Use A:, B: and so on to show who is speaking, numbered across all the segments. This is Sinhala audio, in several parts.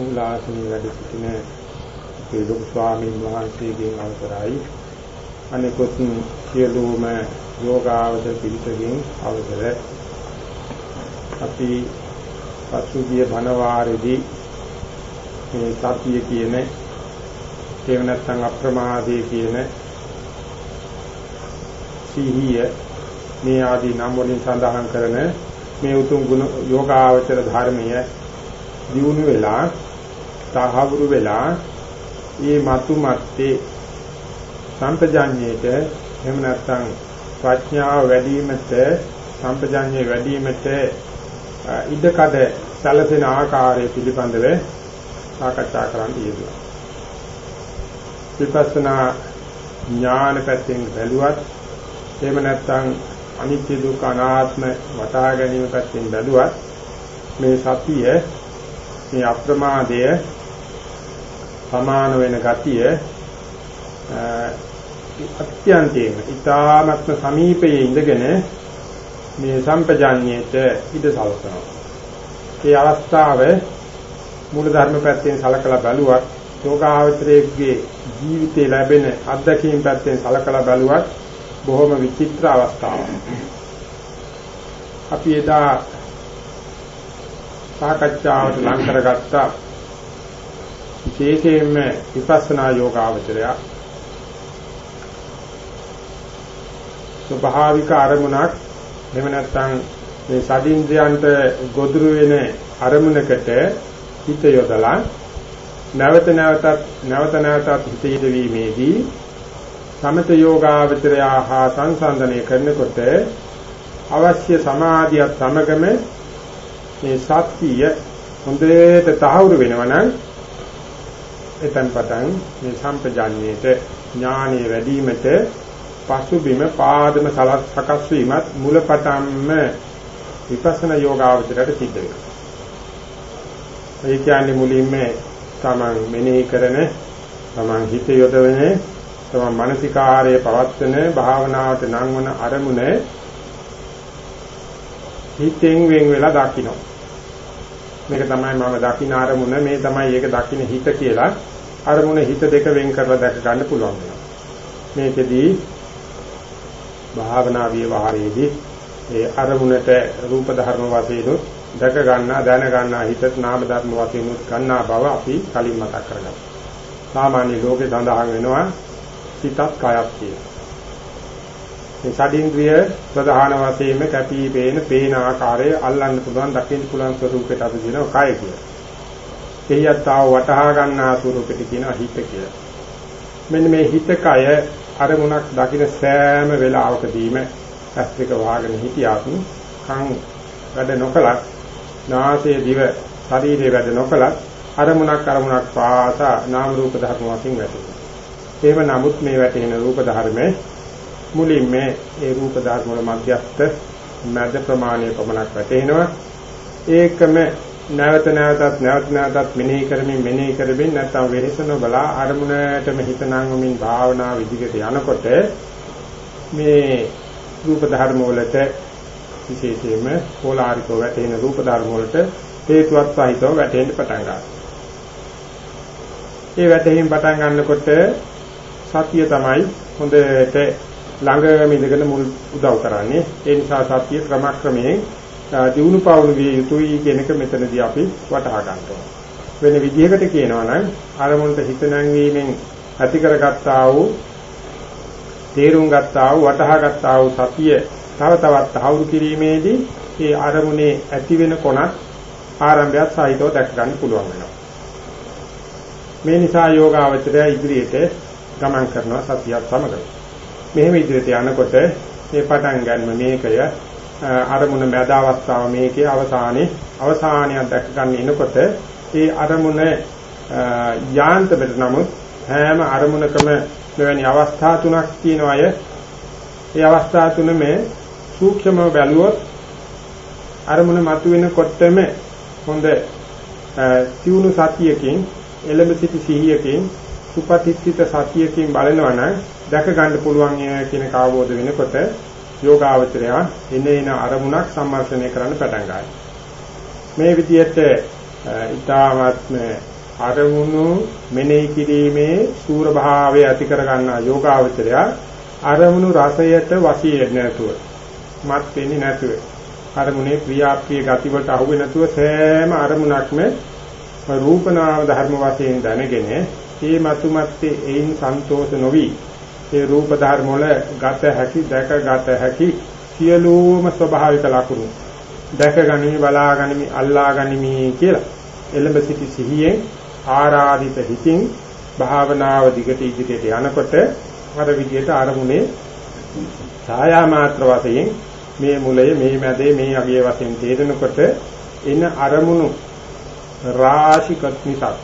A: මූලාසනයේ වැඩ සිටින අපේ ලොකු ස්වාමීන් වහන්සේගෙන් අවසරයි. අනිකුත් සියලුම යෝගාවචර පිළිසකින් අවසර. අපි පසුගිය භනවාරෙදී මේ සතිය කියන ඒව නැත්නම් අප්‍රමාදයේ කියන සිහිය මේ ආදී නම් වලින් සඳහන් කරන මේ උතුම් ගුණ යෝගාවචර ධර්මය දියුණු වෙලා තහවුරු වෙලා මේ මතු මැත්තේ සම්පජාඤ්ඤයට එහෙම නැත්නම් ප්‍රඥාව වැඩි වීමට සම්පජාඤ්ඤය වැඩි වීමට ඉඩකඩ සැලසෙන ආකාරය පිළිබඳව සාකච්ඡා කරන්න යෙදුවා. විපස්සනා ඥාන පැත්තෙන් බැලුවත් එහෙම නැත්නම් අනිත්‍ය දුක්ඛ අනාත්ම වටහා ගැනීම පැත්තෙන් බැලුවත් මේ සතිය මේ අප්‍රමාදය සමාන වෙන ගතිය අත්‍යන්තයෙන් ඊ타ත්ම සමීපයේ ඉඳගෙන මේ සම්පජාඤ්ඤයට ඉඩ සලසනවා. ඒ අවස්ථාව මූල ධර්ම පැත්තෙන් සලකලා බැලුවත් යෝගාවචරයේ ජීවිතේ ලැබෙන අත්දැකීම් පැත්තෙන් සලකලා බැලුවත් බොහොම විචිත්‍ර අවස්ථාවක්. අපි එදා සාකච්ඡාවට ලං කරගත්ත විශේෂයෙන්ම විපස්සනා යෝගාවචරය. ස්වභාවික අරමුණක් එහෙම නැත්නම් මේ සදින්ද්‍රයන්ට ගොදුරු වෙන අරමුණකට හිත යොදලා නැවත නැවතත් නැවත නැවතත් හිත යෙදවීමේදී සමත යෝගාවචරය හා සංසන්දනය කරනකොට අවශ්‍ය සමාධියත් සමගම මේ සත්‍යය හොඳට තහවුරු වෙනවනම් එතෙන් පටන් මේ සම්පජාඤ්ඤයට ඥානෙ වැඩිවීමට පසුබිම පාදම සකස් වීමත් මුලපටන්ම විපස්සනා යෝගාවචරයට සිද්ධ වෙනවා. ඒ කියන්නේ මුලින්ම තමන් මෙනෙහි කරන තමන් හිත යොදවන තමන් මානසිකාර්යය පවත්වන භාවනාවට නංවන අරමුණ හිතෙන් වෙන් වෙලා දකින්න. මේක තමයි මම දකින්න අරමුණ මේ තමයි ඒක දකින්න හිත කියලා අරමුණ හිත දෙක වෙන් කරලා දැක ගන්න පුළුවන් වෙනවා. මේකෙදී භාවනා විවහාරයේදී ඒ අරමුණට රූප ධර්ම වශයෙන් දැක ගන්නා දැන ගන්නා හිතත් නාම ධර්ම වශයෙන් ගන්නා බව අපි කලින් මතක් කරගත්තා. සාමාන්‍ය ලෝකේ සඳහන් වෙනවා සිතත් කයක් කියලා. මේ ෂඩින්ද්‍රිය ප්‍රධාන වශයෙන්ම කැපී පේන පේන ආකාරය අල්ලන්න පුළුවන් දකින්න පුළුවන් ස්වරූපයට අපි කියනවා කය කියලා. එහියත් ආව වටහා ගන්නා ස්වරූපෙට කියනවා හිත කියලා. මෙන්න මේ හිත කය අරමුණක් දකින සෑම වෙලාවකදීම ඇස් දෙක වහගෙන හිටියත් කන් වැඩ නොකලත් නාසය දිව ශරීරය වැඩ නොකලත් අරමුණක් අරමුණක් පාසා නාම රූප ධර්ම වශයෙන් වැටෙනවා. එහෙම නමුත් මේ වැටෙන රූප ධර්මයේ මුලින්ම ඒ රූප ධර්ම වල මධ්‍යස්ත මැද ප්‍රමාණය පමණක් වැටෙනවා. ඒකම නැවත නැවතත් නැවත නැවතත් මෙනෙහි කරමින් මෙනෙහි කරමින් නැත්නම් වෙහෙසන බලා අරමුණටම හිත නංගමින් භාවනා විදිහට යනකොට මේ රූප ධර්ම වලට විශේෂයෙන්ම පොලාරිකව වැටෙන රූප ධර්ම වලට හේතුවත් සහිතව වැටෙන්න පටන් ගන්නවා. ඒ වැටෙමින් පටන් ගන්නකොට සතිය තමයි හොඳට ළඟම ඉඳගෙන මුල් උදව් කරන්නේ. ඒ නිසා සතිය ක්‍රමක්‍රමයෙන් දිනු පවුණු විය යුතුයි කියන එක මෙතනදී අපි වටහා ගන්නවා. වෙන විදිහකට කියනවා නම් අරමුණට හිත නැංවීමෙන් ඇති කරගත්තා වූ තේරුම් ගත්තා වූ වටහා ගත්තා වූ සතිය තව තවත් තහවුරු කිරීමේදී ඒ අරමුණේ ඇති වෙන කොනක් ආරම්භයත් සහිතව දැක ගන්න පුළුවන් වෙනවා. මේ නිසා යෝගාවචරය ඉදිරියට ගමන් කරනවා සතියත් සමග. මෙහෙම ඉදිරියට යනකොට මේ පටන් ගන්න මේකය අරමුණ මැද අවස්ථාව මේකේ අවසානයේ අවසානයක් දැක ගන්න එනකොට ඒ අරමුණ යාන්තමට නමුත් හැම අරමුණකම මෙවැනි අවස්ථා තුනක් තියෙනවා අය. ඒ අවස්ථා තුනම සූක්ෂමව බැලුවොත් අරමුණ මතුවෙනකොටම හොඳ තියුණු සතියකින් එළඹ සිටි සිහියකින් සුපතිත්ථිත සතියකින් බලනවා නම් දැක ගන්න පුළුවන් කියන කාවෝද වෙනකොට යෝගාවචරය එනේන අරමුණක් සම්මර්ෂණය කරන්න පටන් ගන්නවා. මේ විදිහට ඊ타ත්ම අරමුණු මෙනෙහි කිරීමේ සූර භාවය ඇති කර ගන්නා යෝගාවචරය අරමුණු රසයට වශී නැතුව මත් වෙන්නේ නැතුව අරමුණේ ක්‍රියාප්‍රිය ගති වලට අහු වෙන්නේ නැතුව සෑම අරමුණක්ම රූපනාම ධර්ම වශයෙන් දැනගෙන මේ මතුමැත්තේ එයින් සන්තෝෂ නොවි ඒ රූප ධර්ම වල ගත හැකි දැක ගත හැකි සියලුම ස්වභාවික ලක්ෂණ දැක ගනිමි බලා ගනිමි අල්ලා ගනිමි කියලා. එළඹ සිටි සිහියෙන් ආරාධිත හිතින් භාවනාව දිගට ඉදිරියට යනකොට අර විදියට අරමුණේ ඡායා මාත්‍ර වශයෙන් මේ මුලය මේ මැදේ මේ අගිය වශයෙන් තේරෙනකොට එන අරමුණු රාශිකත් නිසා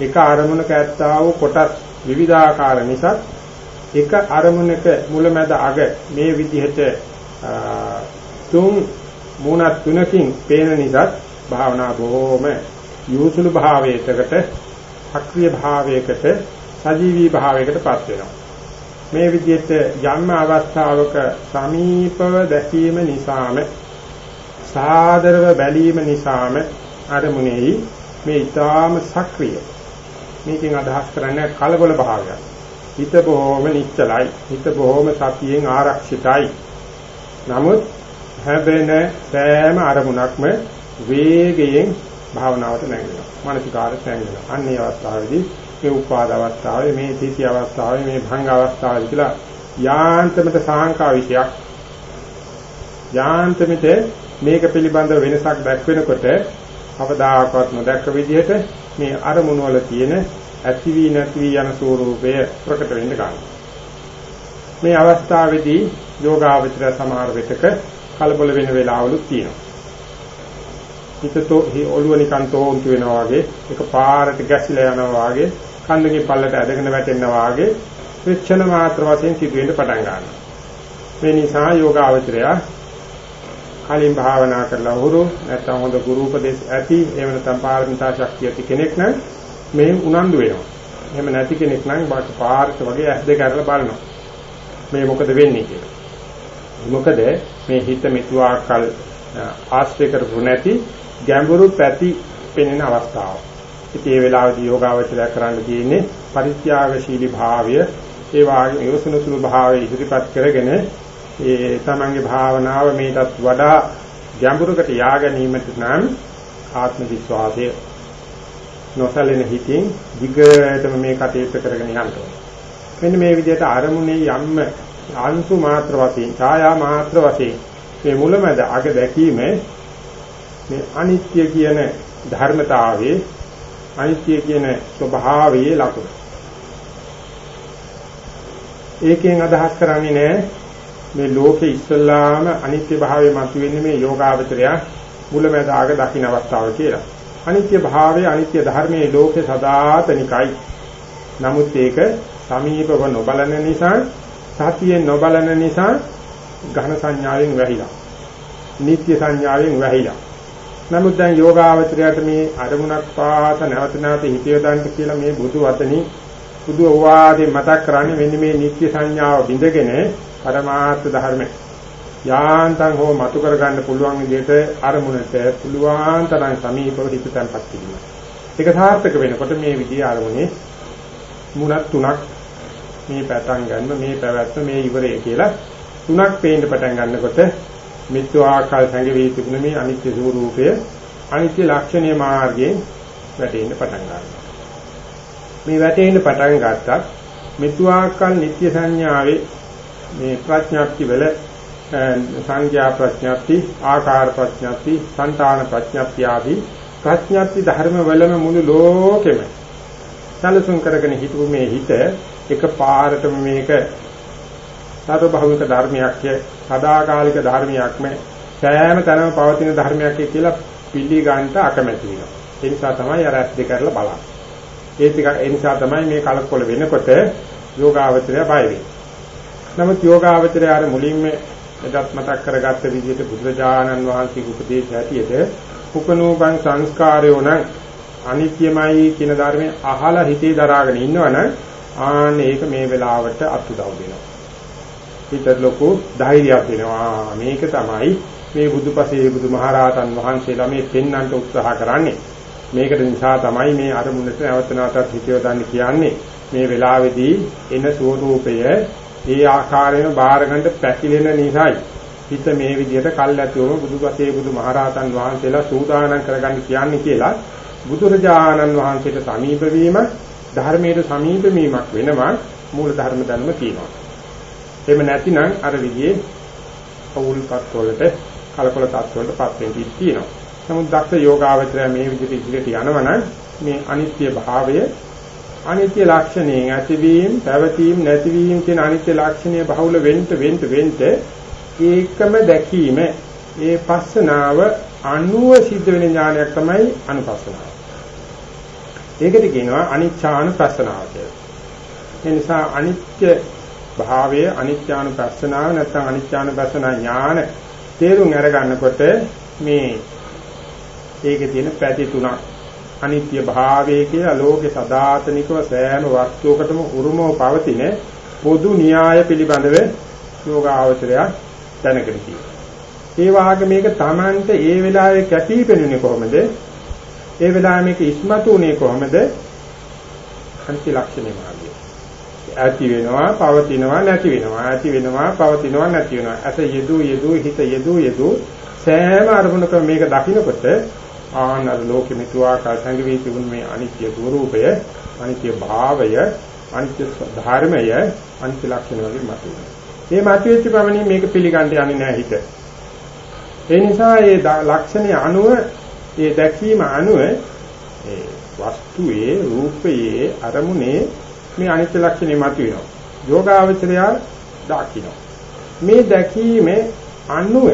A: එක අරමුණක ඇත්තා වූ කොටස් විවිධාකාර නිසා එක අරමුණක මුලමැද අග මේ විදිහට තුන් මූණක් තුනකින් පේන නිසා භාවනා බොහොම යොසුළු භාවයකට සක්‍රීය භාවයකට සජීවී භාවයකටපත් වෙනවා. මේ විදිහට යම් අවස්ථාවක සමීපව දැකීම නිසාම සාදරව බැලීම නිසාම අරමුණෙහි මේ ඊටාම සක්‍රිය. මේකෙන් අදහස් කරන්නේ කලබල භාවයක්. හිත බොහොම නිශ්චලයි. හිත බොහොම සතියෙන් ආරක්ෂිතයි. නමුත් හැබෙන සෑම අරමුණක්ම වේගයෙන් භාවනාවට නැගෙනවා මානසිකාරයට නැගෙනවා අන්නේ අවස්ථාවේදී මේ උපාද අවස්ථාවේ මේ තීති අවස්ථාවේ මේ භංග අවස්ථාවේ කියලා යාන්තමට සාංකා විශයක් යාන්තමට මේක පිළිබඳව වෙනසක් දැක්වෙනකොට අවදාකවත් නොදැක්ක විදිහට මේ අරමුණු වල තියෙන ඇති වී නැති වී යන ස්වરૂපය ප්‍රකට වෙන්න ගන්නවා මේ අවස්ථාවේදී යෝගාවචර සමහර විටක කලබල වෙන වෙලාවලුත් තියෙනවා හිතතෝ ඔළුව නිකන් තෝන්තු වෙනවා වගේ එක පාරට ගැසිලා යනවා වගේ කන්දකින් පල්ලට ඇදගෙන වැටෙනවා වගේ වික්ෂණ මාත්‍ර වශයෙන් සිදුවෙන්න පටන් ගන්නවා. මේ නිසා යෝගාවචරය කලින් භාවනා කරලා හුරු නැත්නම් හොඳ ගුරු උපදේශ ඇති එහෙම නැත්නම් පාරමිතා ශක්තිය ඇති කෙනෙක් නම් මේ උනන්දු වෙනවා. එහෙම නැති කෙනෙක් නම් බාට පාරට වගේ ඇස් දෙක අරලා බලනවා. මේ මොකද වෙන්නේ කියලා. මොකද මේ හිත මෙතුආකල් ආශ්‍රය කරපු නැති ගැඹුරු පැති පෙනෙන අවස්ථාව. ඉතින් මේ වෙලාවේදී යෝගාවචරය කරන්න තියෙන්නේ පරිත්‍යාගශීලී භාවය ඒ වාගේ යොසුනුසුළු භාවය ඉදිරිපත් කරගෙන ඒ තමන්ගේ භාවනාව මේකටත් වඩා ගැඹුරකට යා ගැනීමට නම් ආත්ම විශ්වාසය නොසලෙන හිතින් දිගටම මේ කටයුතු කරගෙන යන්න මෙන්න මේ විදිහට අරමුණේ යම්ම අංශු මාත්‍ර වශයෙන් ඡායා මාත්‍ර වශයෙන් මේ මුලමැද අග දැකීම මේ අනිත්‍ය කියන ධර්මතාවයේ අනිත්‍ය කියන ස්වභාවයේ ලකුණ. ඒකෙන් අදහස් කරන්නේ නෑ මේ ලෝකේ ඉස්සල්ලාම අනිත්‍ය භාවය මතුවෙන්නේ මේ යෝගාවචරය මුලමදාග දකින්න අවස්ථාව කියලා. අනිත්‍ය භාවය අනිත්‍ය ධර්මයේ ලෝකේ සදාතනිකයි. නමුත් ඒක සමීපව නොබලන නිසා සතියෙන් නොබලන නිසා ඝන සංඥාවෙන් වැහිලා. නිත්‍ය සංඥාවෙන් වැහිලා. නමුත් දැන් යෝගාවචරයට මේ අරමුණක් පාස නැවත නැවත හිතිය දාන්න කියලා මේ බුදු වතනි බුදු අවවාදේ මතක් කරන්නේ මෙන්න මේ නිත්‍ය සංඥාව බිඳගෙන පරමාර්ථ ධර්ම යාන්තම් හෝ මතු කර ගන්න පුළුවන් විදිහට අරමුණට පුළුවන් තරම් සමීපව හිත තැන්පත් කිරීම. ඒක සාර්ථක වෙනකොට මේ විදිහේ අරමුණේ මුණක් තුනක් මේ පැතන් ගන්න මේ පැවැත්ම මේ ඉවරය කියලා තුනක් පේන්න පටන් ගන්නකොට මිත්‍යා ආකාර සංගවී තිබුණ මේ අනිත්‍ය ස්වરૂපය අනිත්‍ය ලක්ෂණීය මාර්ගයෙන් වැටෙන්න පටන් ගන්නවා. මේ වැටෙන්න පටන් ගත්තත් මිත්‍යාකාර නිත්‍ය සංඥාවේ මේ ප්‍රඥාප්ති වල සංඥා ප්‍රඥාප්ති ආකාර ප්‍රඥාප්ති సంతාන ප්‍රඥාප්ති ආදී ප්‍රඥාප්ති ධර්ම වලම මුළු ලෝකෙම සැලසුම් කරගෙන හිටු මේ හිත එක පාරටම මේක සර්වභෞමික ධර්මයක් සදාකාලික ධර්මයක්ම සෑම තැනම පවතින ධර්මයක් කියලා පිළිගන්න අකමැති වෙනවා. ඒ නිසා තමයි අර ඇස් දෙක කරලා බලන්නේ. ඒ ටික ඒ නිසා තමයි මේ කලකොල වෙනකොට යෝගාවචරය බය වෙන්නේ. නමුත් යෝගාවචරය අර මුලින්ම එදත් මතක් කරගත්ත විදිහට බුදුරජාණන් වහන්සේගේ උපදේශ ඇටියට උපනෝපන් සංස්කාරයෝ නම් අනිත්‍යමයි කියන ධර්මයේ අහලා හිතේ දරාගෙන ඉන්නවනම් ආන්න ඒක මේ වෙලාවට අත්උදව් වෙනවා. හිතට ලොකු ධෛර්යයක් දෙනවා. මේක තමයි මේ බුදුපසේ බුදුමහරහතන් වහන්සේලා මේ පෙන්වන්නට උත්සාහ කරන්නේ. මේකට නිසා තමයි මේ අරමුණට නැවත නැවතත් හිතියොදන්න කියන්නේ. මේ වෙලාවේදී එන ස්වરૂපය ඒ ආකාරයෙන් බාරගන්න පැකිලෙන නිසායි හිත මේ විදිහට කල්ැතුවම බුදුපසේ බුදුමහරහතන් වහන්සේලා සූදානම් කරගන්න කියන්නේ කියලා බුදුරජාණන් වහන්සේට සමීප වීම ධර්මයට සමීප වීමක් වෙනවා මූල ධර්ම ධර්ම කියනවා. එහෙම නැතිනම් අර විදිහේ පෞල්පත් වලට කලකොල තත්ත්වවලට පත් වෙන්න තියෙනවා. නමුත් දක්ෂ යෝගාවචරය මේ විදිහට ඉදිරියට යනවනම් මේ අනිත්‍ය භාවය අනිත්‍ය ලක්ෂණයෙන් ඇතිවීම, පැවතීම, නැතිවීම කියන අනිත්‍ය ලක්ෂණය බහුල වෙන්න වෙන්න වෙන්න ඒකම දැකීම ඒ පස්සනාව අනුව සිද්ධ වෙන ඥානයක් තමයි අනුපස්සනාව. ඒකට කියනවා අනිච්ඡානුපස්සනාව කියලා. ඒ නිසා අනිත්‍ය භාවය අනිත්‍යානුපස්සනාව නැත්නම් අනිත්‍යානුපස්සනා ඥාන තේරුම් අරගන්නකොට මේ ඒකේ තියෙන පැති තුනක් අනිත්‍ය භාවයේ කියලා ලෝකේ සදාතනිකව සෑම වස්තුවකටම උරුමව පවතින පොදු න්‍යාය පිළිබඳව යෝගාවචරය දැනගෙන තියෙනවා. ඒ වාගේ මේක Tamante ඒ වෙලාවේ කැපී පෙනුනේ කොහොමද? ඒ වෙලාවේ මේක ඉස්මතු උනේ කොහොමද? අන්ති ලක්ෂණේ මාර්ගය. ඇති වෙනවා, පවතිනවා, නැති වෙනවා. ඇති වෙනවා, පවතිනවා, නැති වෙනවා. අත යෙදු යෙදු හිත යෙදු යෙදු සෑම අරමුණකම මේක දකින්නකොට ආනර ලෝකෙ මිතුආකාර සංගවී තිබුණ මේ අනිත්‍ය ස්වરૂපය, අනිත්‍ය භාවය, අනිත්‍ය ධර්මය, අනිත්‍ය ලක්ෂණ වලින් මතුවෙනවා. මේ මතුවෙච්ච පමණින් මේක පිළිගන්න යන්නේ නැහැ හිත. ඒ නිසා මේ ලක්ෂණය අනුව, මේ දැකීම අනුව ඒ වස්තුවේ, රූපයේ, අරමුණේ මේ අනිත්‍ය ලක්ෂණය මතුවෙනවා. යෝගාවචරය දකින්න. මේ දැකීමේ අනුව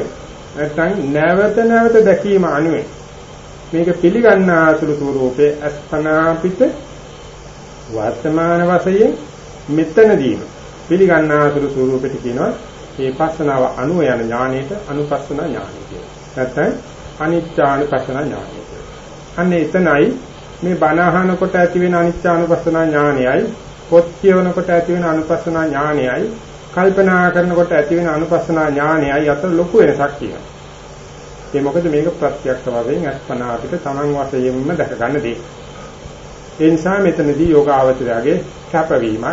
A: නැත්නම් නැවත නැවත දැකීම අනුව මේක පිළිගන්නාසුළු ස්වરૂපයේ අස්පනා පිට වර්තමාන වශයෙන් මෙතනදීම පිළිගන්නාසුළු ස්වરૂපෙට කියනවා මේ පස්සනාව අනුව යන ඥාණයට අනුපස්සන ඥාණය කියලා. නැත්නම් අනිත්‍යානුපස්සන ඥාණය කියලා. අන්න එතනයි මේ බණ අහනකොට ඇති වෙන අනිත්‍යානුපස්සන ඥාණයයි පොත් කියවනකොට ඇති වෙන අනුපස්සන ඥාණයයි කල්පනා කරනකොට ඇති වෙන අනුපස්සන ඥාණයයි අතර ලොකු වෙනසක් තියෙනවා. ඒ මොකද මේක ප්‍රත්‍යක්ෂ වශයෙන් අස්පනා අපිට Taman වශයෙන්ම දැක ගන්න දෙයක්. ඒ නිසා මෙතනදී යෝගාවචරයගේ කැපවීමක්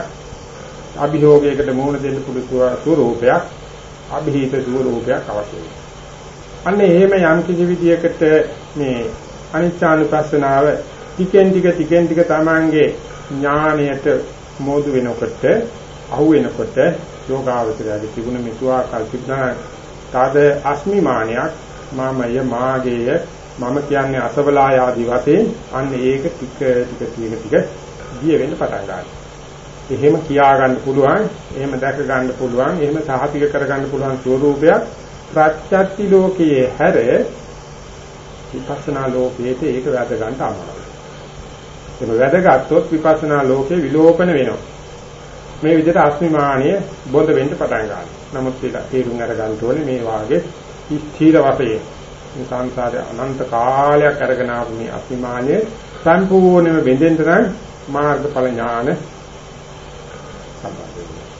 A: අභියෝගයකට මුහුණ දෙන්න පුළුවන් ස්වරූපයක් අභිහිත ස්වරූපයක් අවශ්‍යයි. අන්න එහෙම යම් කිසි විදියකට මේ අනිච්චානුපස්සනාව ටිකෙන් ටික ටිකෙන් ටික Tamanගේ ඥාණයට මෝදු වෙනකොට අහු වෙනකොට යෝගාවචරයේ තිබුණ මිතුආ කල්පිතන තද අස්මිමානයක් මමය මාගේය මම කියන්නේ අසවලා ආදී වශයෙන් අන්න ඒක ටික ටික ටික ටික ගිය වෙන්න පටන් ගන්නවා. එහෙම කියා ගන්න පුළුවන්, එහෙම දැක ගන්න පුළුවන්, එහෙම සාහිතික කර ගන්න පුළුවන් ස්වરૂපයක් ප්‍රත්‍යක්ෂ ලෝකයේ හැර විපස්සනා ලෝකයේට ඒක වැද ගන්න අමාරුයි. ඒක වැදගත්ොත් විපස්සනා ලෝකේ විලෝපන වෙනවා. මේ විදිහට අස්මිමානිය බොඳ වෙන්න පටන් ගන්නවා. නමුත් ඒක තේරුම් අරගන්න ඕනේ මේ වාගේ ස්ථීර වශයෙන් මේ සංසාරේ අනන්ත කාලයක් අරගෙන ආපු මේ අතිමානයේ සම්පූර්ණයෙන්ම බෙදෙන්න නම් මාර්ගඵල ඥාන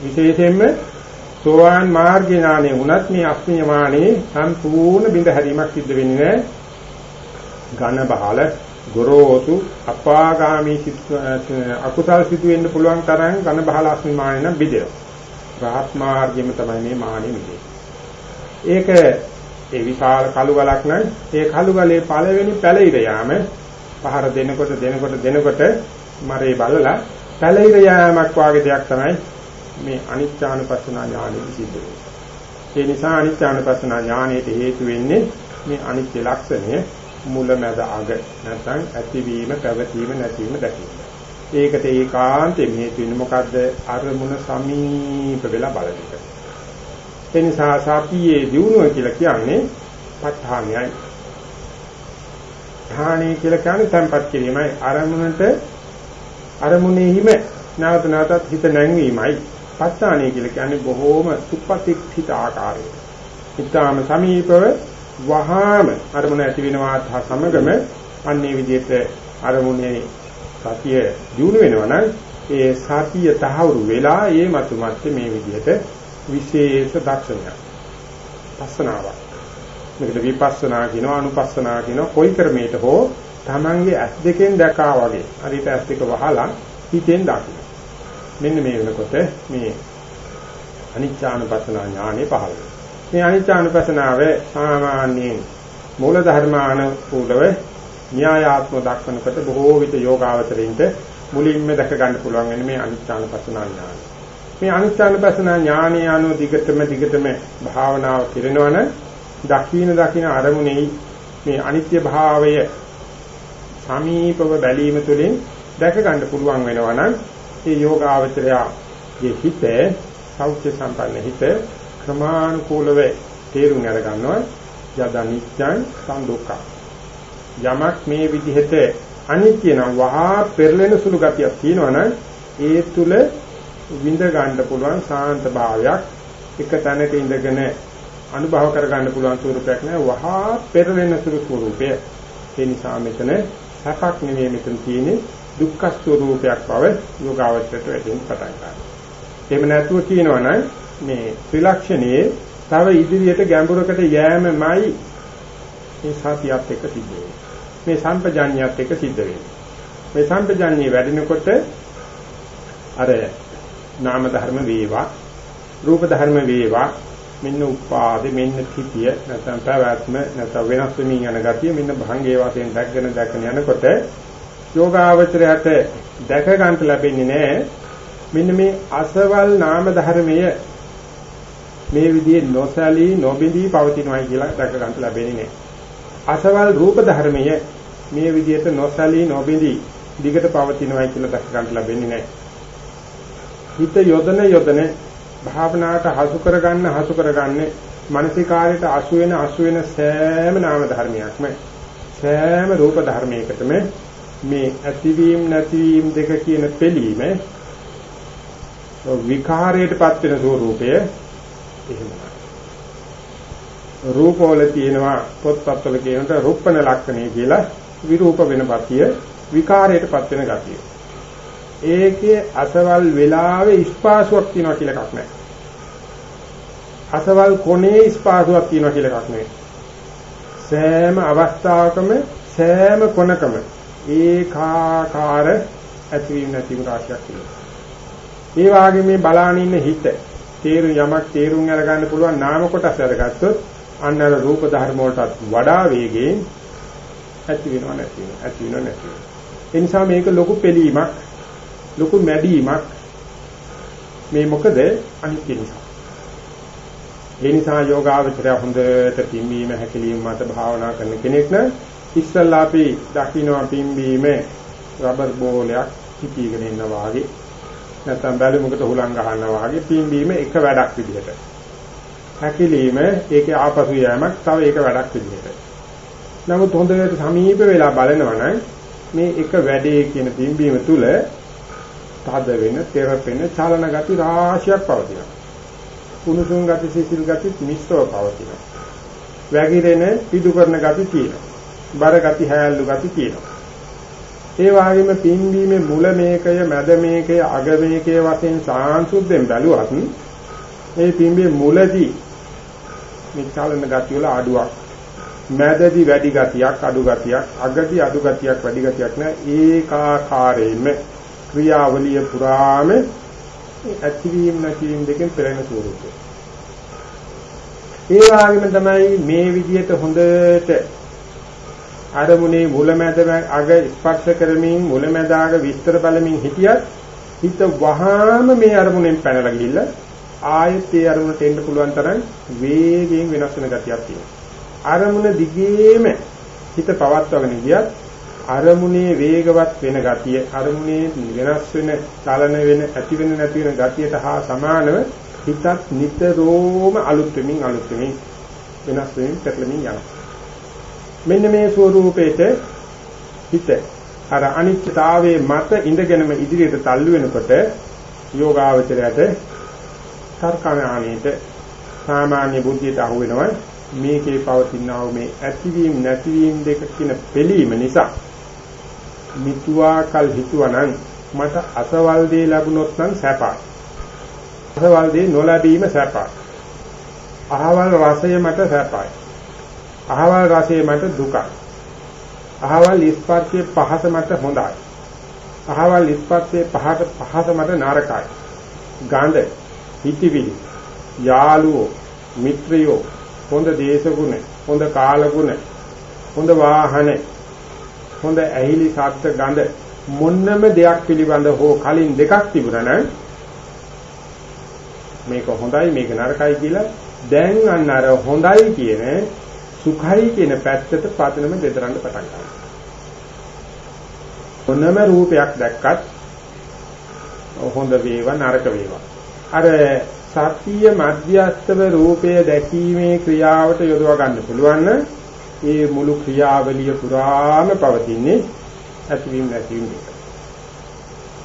A: විශේෂයෙන්ම සෝවාන් මාර්ග ඥානෙ උනත් මේ අස්මියමානේ සම්පූර්ණ බිඳ හැරීමක් සිද්ධ වෙන්නේ ඝන බහල ගොරෝසු අපාගාමී අකුසල් සිදු වෙන්න පුළුවන් තරම් ඝන බහල අස්මිමානේ නම් බෙදෙනවා රහත් මාර්ගෙම තමයි මේ මානෙ මිදෙන්නේ ඒක ඒ විශාල කළු ගලක් නම් ඒ කළු ගලේ පළවෙනි පැලිර යාම පහර දෙනකොට දෙනකොට දෙනකොට මරේ බලලා පැලිර යාමක් වාගේ දෙයක් තමයි මේ අනිත්‍යානුපස්සනා ඥානෙදි සිද්ධ වෙන්නේ. ඒ නිසා අනිත්‍යානුපස්සනා ඥානෙට හේතු වෙන්නේ මේ අනිත්‍ය ලක්ෂණය මුලමැද අග නැත්නම් ඇතිවීම පැවතීම නැතිවීම දැකීම. ඒකට ඒකාන්තයෙන් හේතු වෙන්නේ මොකද්ද? අරමුණ සමීප වෙලා බලන එක. ඒ නිසා සතියේ දියුණුව කියලා කියන්නේ ප ဋ ාණයයි. ධානය කියලා කියන්නේ tempat කිරීමයි අරමුණට අරමුණෙහිම නැවත නැවතත් හිත නැංවීමයි. ප ဋ ාණය කියලා කියන්නේ බොහෝම සුපතික්ඛිත ආකාරය. ඊටාම සමීපව වහාම අරමුණ ඇති වෙනවා සමගම අන්නේ විදිහට අරමුණේ සතිය දිනු වෙනවා නම් ඒ සතිය තහවුරු වෙලා ඒ මතු මැත්තේ මේ විදිහට විශේෂ දක්ෂණයක් පස්සනාවක්. මේකට විපස්සනා කියනවා අනුපස්සනා කියනවා. කොයි ක්‍රමයකට හෝ Tamange ඇස් දෙකෙන් දැකා වගේ. හරියට ඇස් දෙක වහලා හිතෙන් දකින්න මෙන්න මේ වෙනකොට මේ අනිච්චානුපස්සනා ඥානෙ පහළ වෙනවා. මේ අනිච්චානුපස්සනාව සාමාන්‍යයෙන් මූල ධර්මානුකූලව න්‍යායාත්ම දක්වනකොට බොහෝ විට යෝගාවචරින්ට මුලින්ම දැක ගන්න පුළුවන් වෙන මේ අනිච්චානුපස්සනා ඥානය. මේ අනිච්චානුපස්සනා ඥානය අනුව දිගටම දිගටම භාවනාව කරනවන දකින්න දකින්න අරමුණේ මේ අනිත්‍ය භාවය සමීපව බැලීම තුළින් දැක ගන්න පුළුවන් වෙනවා නම් ඒ යෝගාවචරයේ හිත සෞඛ්‍ය සම්පන්න හිත ක්‍රමානුකූලව තේරුම් අර ගන්නවා යද අනිත්‍යං සම්දුක්ඛං. යමක් මේ විදිහට අනිත්‍ය නම් වහා පෙරලෙන සුළු ගතියක් තියෙනවනම් ඒ තුල විඳ ගන්න පුළුවන් සාන්ත භාවයක්. එක තැනක ඉඳගෙන අනුභව කර ගන්න පුළුවන් ස්වරූපයක් නෑ. වහා පෙරලෙන සුළු ස්වරූපය. ඒ නිසා මෙතන සැපක් නෙවෙයි මෙතන තියෙන්නේ දුක්ඛ ස්වරූපයක් බව යෝගාවචරයට වැටෙන්න පටන් ගන්නවා. එහෙම නැතුව කියනවනම් මේ ත්‍රිලක්ෂණයේ තව ඉදිරියට ගැඹුරකට යෑමමයි මේ සතියත් එක්ක සිද්ධ වෙන්නේ. මේ සම්පජාඤ්ඤයත් එක්ක සිද්ධ වෙන්නේ. මේ සම්පජාඤ්ඤය වැඩිනකොට අර නාම ධර්ම වේවා රූප ධර්ම වේවා මෙන්න උපාදේ මෙන්න තිතිය නැත්නම් පැවැත්ම නැත්නම් වෙනස් වෙමින් යන ගතිය මෙන්න භංගේ වශයෙන් දැක්ගෙන දැක්ගෙන යනකොට යෝගාවචරයට දැක ගන්න ලැබෙන්නේ නැහැ මෙන්න මේ අසවල් නාම ධර්මය මේ විදිහේ නොසලී නොබිඳී පවතිනවායි කියලා දැක ගන්න ලැබෙන්නේ නැහැ අසවල් රූප ධර්මය මේ විදිහට නොසලී නොබිඳී දිගට පවතිනවායි කියලා දැක ගන්න ලැබෙන්නේ නැහැ. හිත යොදන යොදන භාවනාවට හසු කරගන්න හසු කරගන්නේ මානසිකාරයට අසු වෙන අසු වෙන සෑම නාම ධර්මයක්ම සෑම රූප ධර්මයකටම මේ ඇතිවීම නැතිවීම දෙක කියන පිළීම විකාරයටපත් වෙන ස්වરૂපය එහෙමයි. රූපවල තියෙනවා පොත්පත්වල කියනට රුප්පණ ලක්ෂණය කියලා විරූප වෙන පතිය විකාරයටපත් වෙන ගතිය. ඒකේ අසවල් වෙලාවේ ස්පාසුවක් තියනවා කියලා එකක් නැහැ. අසවල් කොනේ ස්පාසුවක් තියනවා කියලා එකක් නැහැ. සෑම අවස්ථාවකම සෑම කොනකම ඒකාකාර ඇතිවීම නැතිවීම රාශියක් තියෙනවා. ඒ වාගේ මේ බලාන ඉන්න හිත තේරුම් යමක් තේරුම් අරගන්න පුළුවන් නාම කොටස් අරගත්තොත් අන්න අර රූප ධර්ම වලටත් වඩා වේගයෙන් ඇති වෙනව නැති වෙනව ඇති වෙනව නැති වෙනව ඒ නිසා මේක ලොකු පෙළීමක් ලොකු මැඩීමක් මේ මොකද? අනිත්‍ය නිසා. ඒ නිසා යෝගාවචරය හොඳට පිම්බීම හැකලීම මත භාවනා කරන කෙනෙක් නම් ඉස්සල්ලා අපි දකින්න පිම්බීම රබර් බෝලයක් හිතීගෙන ඉන්නවා වගේ. නැත්නම් බැලුමකට හුලං ගහනවා වගේ පිම්බීම එක වැඩක් විදිහට. හැකිලිම ඒකේ ආපසු යෑමක් තව ඒක වැඩක් විදිහට. නමුත් හොඳට සමීප වෙලා බලනවා නම් මේ එක වැඩේ කියන පින්බීම තුල තද වෙන, තෙරපෙන, චලන ගති රාශියක් පවතිනවා. කුණුසුම් ගති, සිසිල් ගති මිශ්‍රව පවතිනවා. වැగిරෙන, පිටු කරන ගති තියෙනවා. බර ගති, හැල්ලු ගති තියෙනවා. ඒ වගේම පින්බීමේ මුල මේකය, මැද මේකය, අග මේකය වශයෙන් සාංශුද්ධෙන් බැලුවත් මේ පින්බීමේ මුලදී මේ චලන ගතිය වල අඩුවක්. මැදදී වැඩි ගතියක් අඩු ගතියක් අගදී අඩු ගතියක් වැඩි ගතියක් නෑ ඒකාකාරයෙන්ම ක්‍රියාවලිය පුරාම ඇතිවීම නැතිවීම දෙකෙන් පෙරෙන ස්වරූපය. ඒ වගේම තමයි මේ විදිහට හොඳට අරමුණේ මුලැමැද අග ස්පර්ශ කරමින් මුලැමැද අග විස්තර බලමින් හිටියත් හිත වහාම මේ අරමුණෙන් පැනලා ගිහිල්ලා ආයෙත් ඒ අරමුණට එන්න පුළුවන් තරම් වේගයෙන් වෙනස් වෙන ගතියක් තියෙනවා. අරමුණ දිගේම හිත පවත්වාගෙන ගියත් අරමුණේ වේගවත් වෙන ගතිය අරමුණේ වෙනස් වෙන චලන වෙන ඇති වෙන නැති වෙන ගතියට හා සමානව හිතත් නිතරම අලුත් වෙමින් අලුත් වෙමින් වෙනස් වෙමින් පෙරලමින් යනවා. මෙන්න මේ ස්වરૂපේට හිත අර අනිත්‍යතාවයේ මත ඉඳගෙනම ඉදිරියට තල්ලු වෙනකොට යෝගාවචරයට තර්කණාණයට සාමාන්‍ය බුද්ධියට අහු වෙනවා මේකේ පවතිනා වූ මේ ඇතිවීම නැතිවීම දෙක කියන පිළීම නිසා මිතුවා කල් හිතුවනම් මට අසවල් දේ ලැබුණොත් නම් සැපයි. අසවල් දේ නොලැබීම සැපයි. අහවල් රසය මට සැපයි. අහවල් රසය මට දුකයි. අහවල් ස්පර්ශයේ පහස මට හොඳයි. අහවල් ස්පර්ශයේ පහත පහස මට නරකයි. ගඳ, හිතවිලි, යාළුවෝ, මිත්‍රයෝ, හොඳ දේශගුණ, හොඳ කාලගුණ, හොඳ වාහන, හොඳ ඇහිලි ශබ්ද ගඳ මොන්නම දෙයක් පිළිබඳ හෝ කලින් දෙකක් තිබුණා නම් මේක හොඳයි මේක නරකයි කියලා දැන් අන්න අර හොඳයි කියන සුඛයි කියන පැත්තට පදනම දෙදරන්න පටන් ගන්නවා. මොනම රූපයක් දැක්කත් හොඳ වේවා නරක වේවා. අර සත්‍ය මධ්‍යස්තව රූපය දැකීමේ ක්‍රියාවට යොදවා ගන්න පුළුවන් නම් ඒ මුළු ක්‍රියාවලිය පුරාම පවතින්නේ ඇතිවීම නැතිවීම දෙක.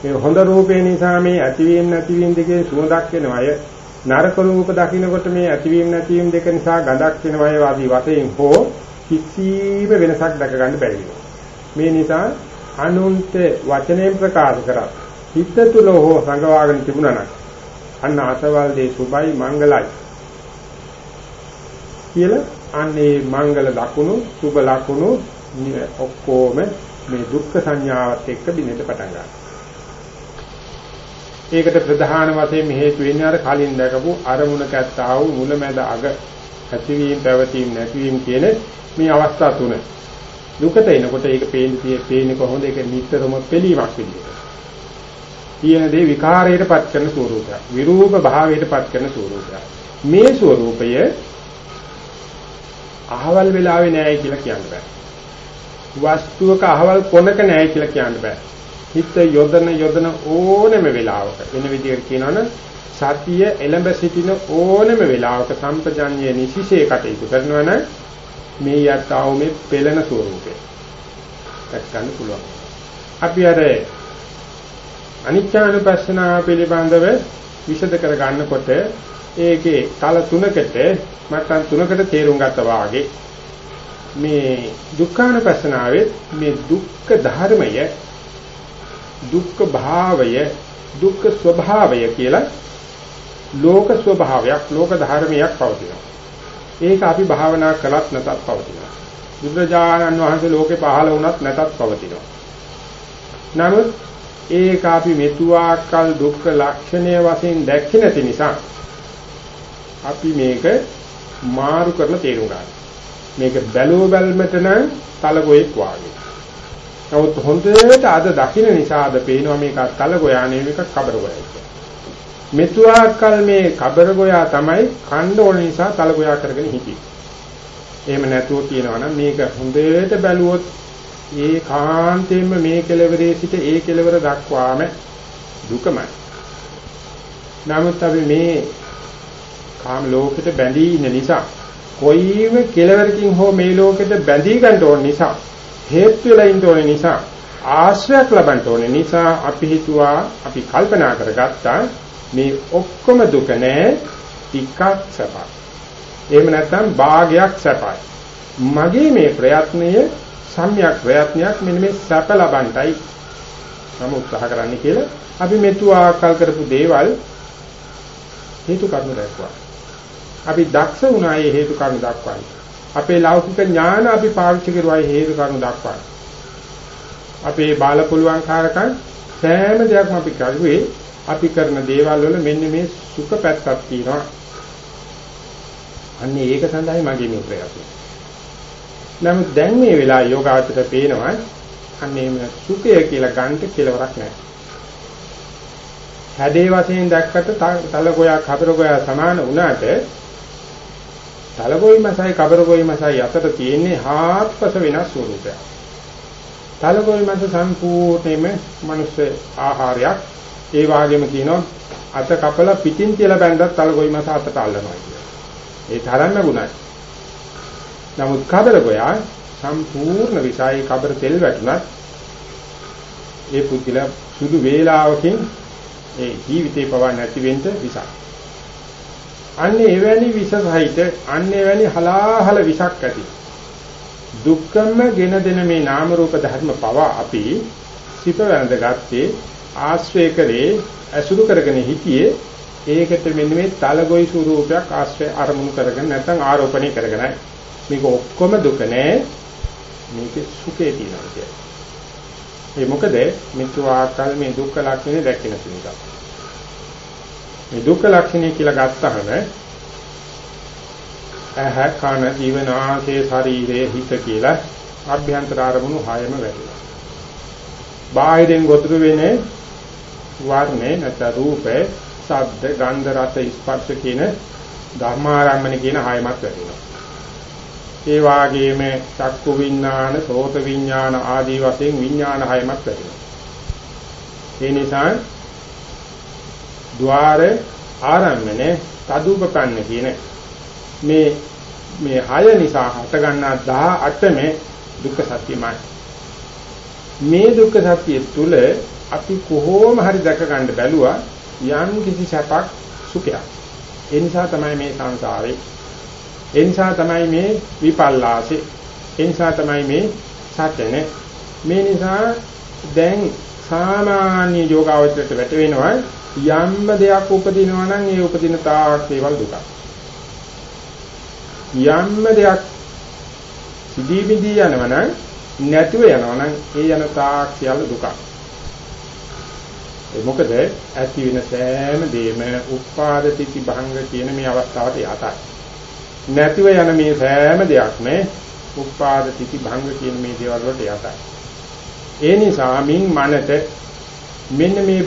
A: මේ හොඳ රූපේ නිසා මේ ඇතිවීම නැතිවීම දෙකේ සුවඳක් වෙනවය නරක රූප දකින්නකොට මේ ඇතිවීම නැතිවීම දෙක නිසා ගඳක් වෙනවය වාදී වශයෙන් හෝ කිසිම වෙනසක් දැක ගන්න බැරි මේ නිසා අනුන්ට වචනයෙන් ප්‍රකාශ කරා හිත තුල හෝ සංගවාගෙන තිබුණා නම් අන්න අසවල් දේ සුභයි මංගලයි කියලා අන්නේ මංගල ලකුණු, සුබ ලකුණු ඔක්කොම මේ දුක්ඛ සංඥාවත් එක්ක දිනෙට පටන් ගන්නවා. ඒකට ප්‍රධාන වශයෙන් හේතු වෙන්නේ අර කලින් දැකපු අරමුණක ඇත්තා වූ මුලමැද අග ඇතිවීම පැවතීම නැතිවීම කියන මේ අවස්ථා තුන. දුකට එනකොට ඒක පේන්නේ පේන්නේ කොහොමද ඒක නිතරම පිළීමක් විදියට. කියන දේ විකාරයට පත් කරන ස්වરૂපයක්. විરૂප භාවයට පත් කරන ස්වરૂපයක්. මේ ස්වરૂපය අහවල් වෙලාවේ නෑයි කියලා කියන්න බෑ. වස්තුවක අහවල් කොනක නෑයි කියලා කියන්න බෑ. හිත යොදන යොදන ඕනෙම වෙලාවක වෙන විදිහට කියනවනම් සතිය එළඹ සිටින ඕනෙම වෙලාවක සම්පජඤ්ඤය නිසිසේ කටයුතු කරනවනම් මේ යත්තාව මේ පෙළෙන ස්වરૂපේ දැක්කන්න පුළුවන්. අපි අර අනිත්‍යානුපස්සනාව පිළිබඳව විෂද කර ගන්නකොට ඒකේ තල තුනකට මට්ටම් තුනකට තේරුම් ගත්තා වාගේ මේ දුක්ඛානුපස්සනාවේ මේ දුක්ඛ ධර්මය දුක්ඛ භාවය දුක්ඛ ස්වභාවය කියලා ලෝක ස්වභාවයක් ලෝක ධර්මයක් පවතිනවා. ඒක අපි භාවනා කළත් නැතත් පවතිනවා. බුදුරජාණන් වහන්සේ ලෝකේ පහළ වුණත් නැතත් පවතිනවා. නමුත් ඒක අපි මෙතුආකල් දුක්ඛ ලක්ෂණය වශයෙන් දැක්කේ නැති නිසා අපි මේක මාරු කරලා තේරුම් ගන්න. මේක බැලුව බැලමට නම් තලගොයෙක් වාගේ. නමුත් හොඳට අද දකින්න නිසා අද පේනවා මේක තලගොයා නෙවෙයි මේක කබරගොයයි කියලා. මෙතුආකල් මේ කබරගොයා තමයි කණ්ඩ ඕන නිසා තලගොයා කරගෙන හිටියේ. එහෙම නැතුව කියනවා නම් මේක හොඳට බැලුවොත් ඒ කාන්තේම මේ කෙලවරේ සිට ඒ කෙලවර දක්වාම දුකමයි. නමුත් අපි මේ කාම ලෝකෙට බැඳී ඉන්න නිසා කොයිම කෙලවරකින් හෝ මේ ලෝකෙට බැඳී ගන්න ඕන නිසා හේතු වෙලා ඉන්න ඕන නිසා ආශ්‍රයක් ලබන්න ඕන නිසා අපි හිතුවා අපි කල්පනා කරගත්තා මේ ඔක්කොම දුක නෑ ටිකක් සපයි. එහෙම නැත්නම් භාගයක් සපයි. මගේ මේ ප්‍රයත්නය සම්‍යක් ප්‍රයත්නයක් මෙන්න මේ සැප ලබන්නයි මම උත්සාහ කරන්නේ කියලා අපි මෙතු ආකල් කරපු දේවල් හේතු කර්ම දැක්වා. අපි දක්ෂ වුණා මේ හේතු කර්ම දක්වන්න. අපේ ලෞකික ඥාන අපි පාවිච්චි කරුවා හේතු කර්ම දක්වන්න. අපේ බාල පුළුවන් කාරකන් සෑම දෙයක්ම අපි කරුවේ අපි කරන දේවල් වල මෙන්න මේ සුඛ පැත්තක් තියෙනවා. අන්න ඒක සඳහායි මගේ මේ ප්‍රයත්නය. නමුත් දැන් මේ වෙලාව යෝගාචර පේනවා අන්නේ මේ සුඛය කියලා ගන්නට කෙලවරක් නැහැ. හැඩේ වශයෙන් දැක්කට තල ගෝයා කතර ගෝයා සමාන වුණාට තලගොයි මසයි කබරගොයි මසයි අතර තියෙන්නේ හාත්පස වෙනස් ස්වරූපයක්. තලගොයි මස සම්පූර්ණයෙන්ම මනුස්ස ආහාරයක්. ඒ වගේම කියනවා අත කපලා පිටින් තියලා බැන්දත් තලගොයි මස අතට අල්ලනවා කියලා. ඒ තරම්ම ගුණයි. නමුත් කබර ගෝයා සම්පූර්ණ විසයි කබර තෙල් වැටුණත් ඒ පුද්ගලයා සුදු වේලාවකින් ඒ ජීවිතේ පවා නැති වෙන්න විසක්. අන්නේ එවැනි විස සහිත අන්නේ එවැනි හලාහල විසක් ඇති. දුක්ඛම ගෙන දෙන මේ නාම රූප ධර්ම පවා අපි සිත වැඳ ගත්තේ ආශ්‍රය කරේ අසුරු කරගෙන හිටියේ ඒකට මෙන්න මේ තලගොයි ස්වරූපයක් ආශ්‍රය අරමුණු කරගෙන නැත්නම් ආරෝපණය කරගෙනයි මේක ඔක්කොම දුක නෑ මේකේ සුඛේ තියෙනවා කියන්නේ. ඒ මොකද මිත්‍ර ආකල් මේ දුක්ඛ ලක්ෂණය දැක්කේ නැති නිසා. මේ දුක්ඛ ලක්ෂණය කියලා ගත්තහම ඇහ කන ජීවනාසේ ශරීරයේ හිත කියලා අභ්‍යන්තර අරමුණු හයම වැටෙනවා. බාහිරින් ගොදුරු වෙන්නේ වර්ණේ නැත්නම් රූපේ, ශබ්ද, ගන්ධ, රස, ස්පර්ශ කියන ධර්මාරම්මන කියන හයමත් වැටෙනවා. ඒ වාගේම චක්කු විඥාන, සෝත විඥාන ආදී වශයෙන් විඥාන හයමත් වැටෙනවා. ඒ නිසා ద్వාර ආරම්මනේ තදුපකන්න කියන මේ මේ හය නිසා හට ගන්නා 18 මේ දුක්ඛ සත්‍යමයි. මේ දුක්ඛ සත්‍ය තුල අපි කොහොම හරි දැක ගන්න බැලුවා යම් කිසි සැපක් සුඛයක්. ඒ නිසා තමයි මේ සංසාරේ ඒ නිසා තමයි මේ විපල්ලාසේ ඒ නිසා තමයි මේ සත්‍යනේ මේ නිසා දැන් සාමාන්‍ය යෝගාවචරයට වැටෙනවා යම්ම දෙයක් උපදිනවා නම් ඒ උපදින තාක් ඒවල් දුක. යම්ම දෙයක් සිදී බිදී යනවා නම් නැතුව යනවා නම් ඒ යන තාක් සියල්ල දුකක්. ඒ මොකද ඇති වෙන සෑම දෙයක්ම උපාදති භංග කියන මේ අවස්ථාවට යටයි. නැතිව යන මේ සෑම දෙයක්ම උපාදති භංග කියන මේ දේවල් වලට යටයි. ඒ නිසා මින් මනට මෙන්න මේ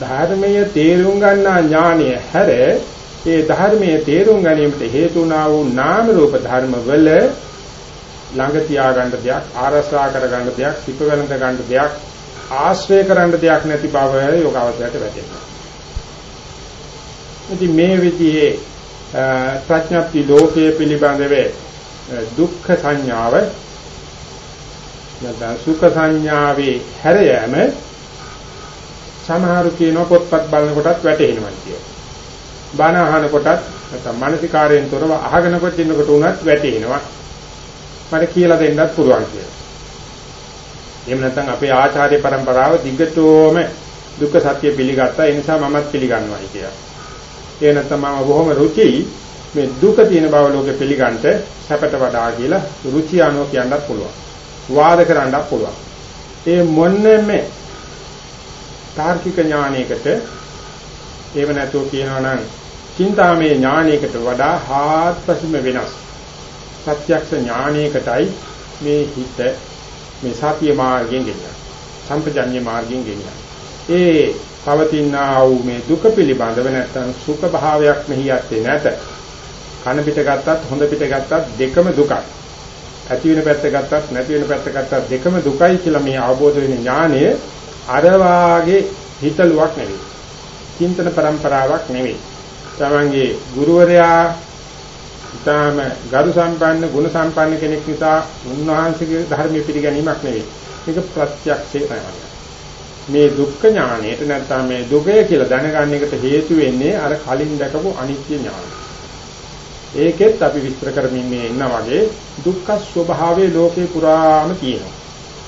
A: ධර්මයේ තේරුම් ගන්නා ඥානය හැර ඒ ධර්මයේ තේරුම් ගැනීමට හේතු වුණා වූ නාම රූප ධර්ම වල ළඟ තියාගන්න දෙයක් ආරසා කරගන්න දෙයක් සිප වෙනඳ ගන්න දෙයක් ආශ්‍රය කරන්න දෙයක් නැති බව යෝගාවචරයට වැටෙනවා. ඉතින් මේ විදිහේ ප්‍රඥප්ති ලෝකයේ පිළිබඳව දුක්ඛ සංඥාව නැත්නම් සුඛ සංඥාවේ හැර යෑම සමහරු කියන පොත්පත් බලනකොටත් වැටෙනවා කියනවා. බණ අහනකොටත් නැත්නම් මානසිකාරයෙන් තොරව අහගෙනකොට ඉන්නකොට උනත් වැටෙනවා. මට කියලා දෙන්නත් පුළුවන් කියලා. එහෙම නැත්නම් අපේ ආචාර්ය પરම්පරාව දිගටම දුක්ඛ සත්‍ය පිළිගත්තා. ඒ නිසා මමත් පිළිගන්නවායි කියලා. ඒ නැත්නම් මම බොහොම රුචියි මේ දුක තියෙන බව ලෝකෙ පිළිගන්නට සැපට වඩා කියලා රුචි අනුව කියන්නත් පුළුවන්. වාද කරන්නත් පුළුවන්. ඒ මොන්නෙම තාර්කික ඥානයකට ඒව නැතුව කියනවා නම් චින්තාමේ ඥානයකට වඩා හාත්පසින්ම වෙනස්. සත්‍යක්ෂ ඥානයකටයි මේ හිත මේ සතිය මාර්ගයෙන් ගෙනියන්නේ. සම්පජඤ්ඤ මාර්ගයෙන් ගෙනියන්නේ. ඒ පවතිනා වූ මේ දුක පිළිබඳව නැත්නම් සුඛ භාවයක් මෙහි යත්තේ නැත. කන පිට ගත්තත් හොඳ පිට ගත්තත් දෙකම දුකයි. ඇති වෙන පැත්ත ගත්තත් නැති වෙන පැත්ත ගත්තත් දෙකම දුකයි කියලා මේ අවබෝධ වෙන ඥානය අර වාගේ හිතලුවක් නෙවෙයි. චින්තන પરම්පරාවක් නෙවෙයි. තමන්ගේ ගුරුවරයා ඊටාම ගරු සම්පන්න ගුණ සම්පන්න කෙනෙක් නිසා උන්වහන්සේගේ ධර්මයේ පිළිගැනීමක් නෙවෙයි. මේක ප්‍රත්‍යක්ෂේ තමයි. මේ දුක්ඛ ඥාණයට නැත්නම් මේ දුකය කියලා දැනගන්න එකට හේතු වෙන්නේ අර කලින් දැකපු අනිත්‍ය ඥානය. ඒකෙත් අපි විස්තර කරමින් මේ ඉන්න වගේ දුක්ඛ ස්වභාවයේ ලෝකේ පුරාම තියෙනවා.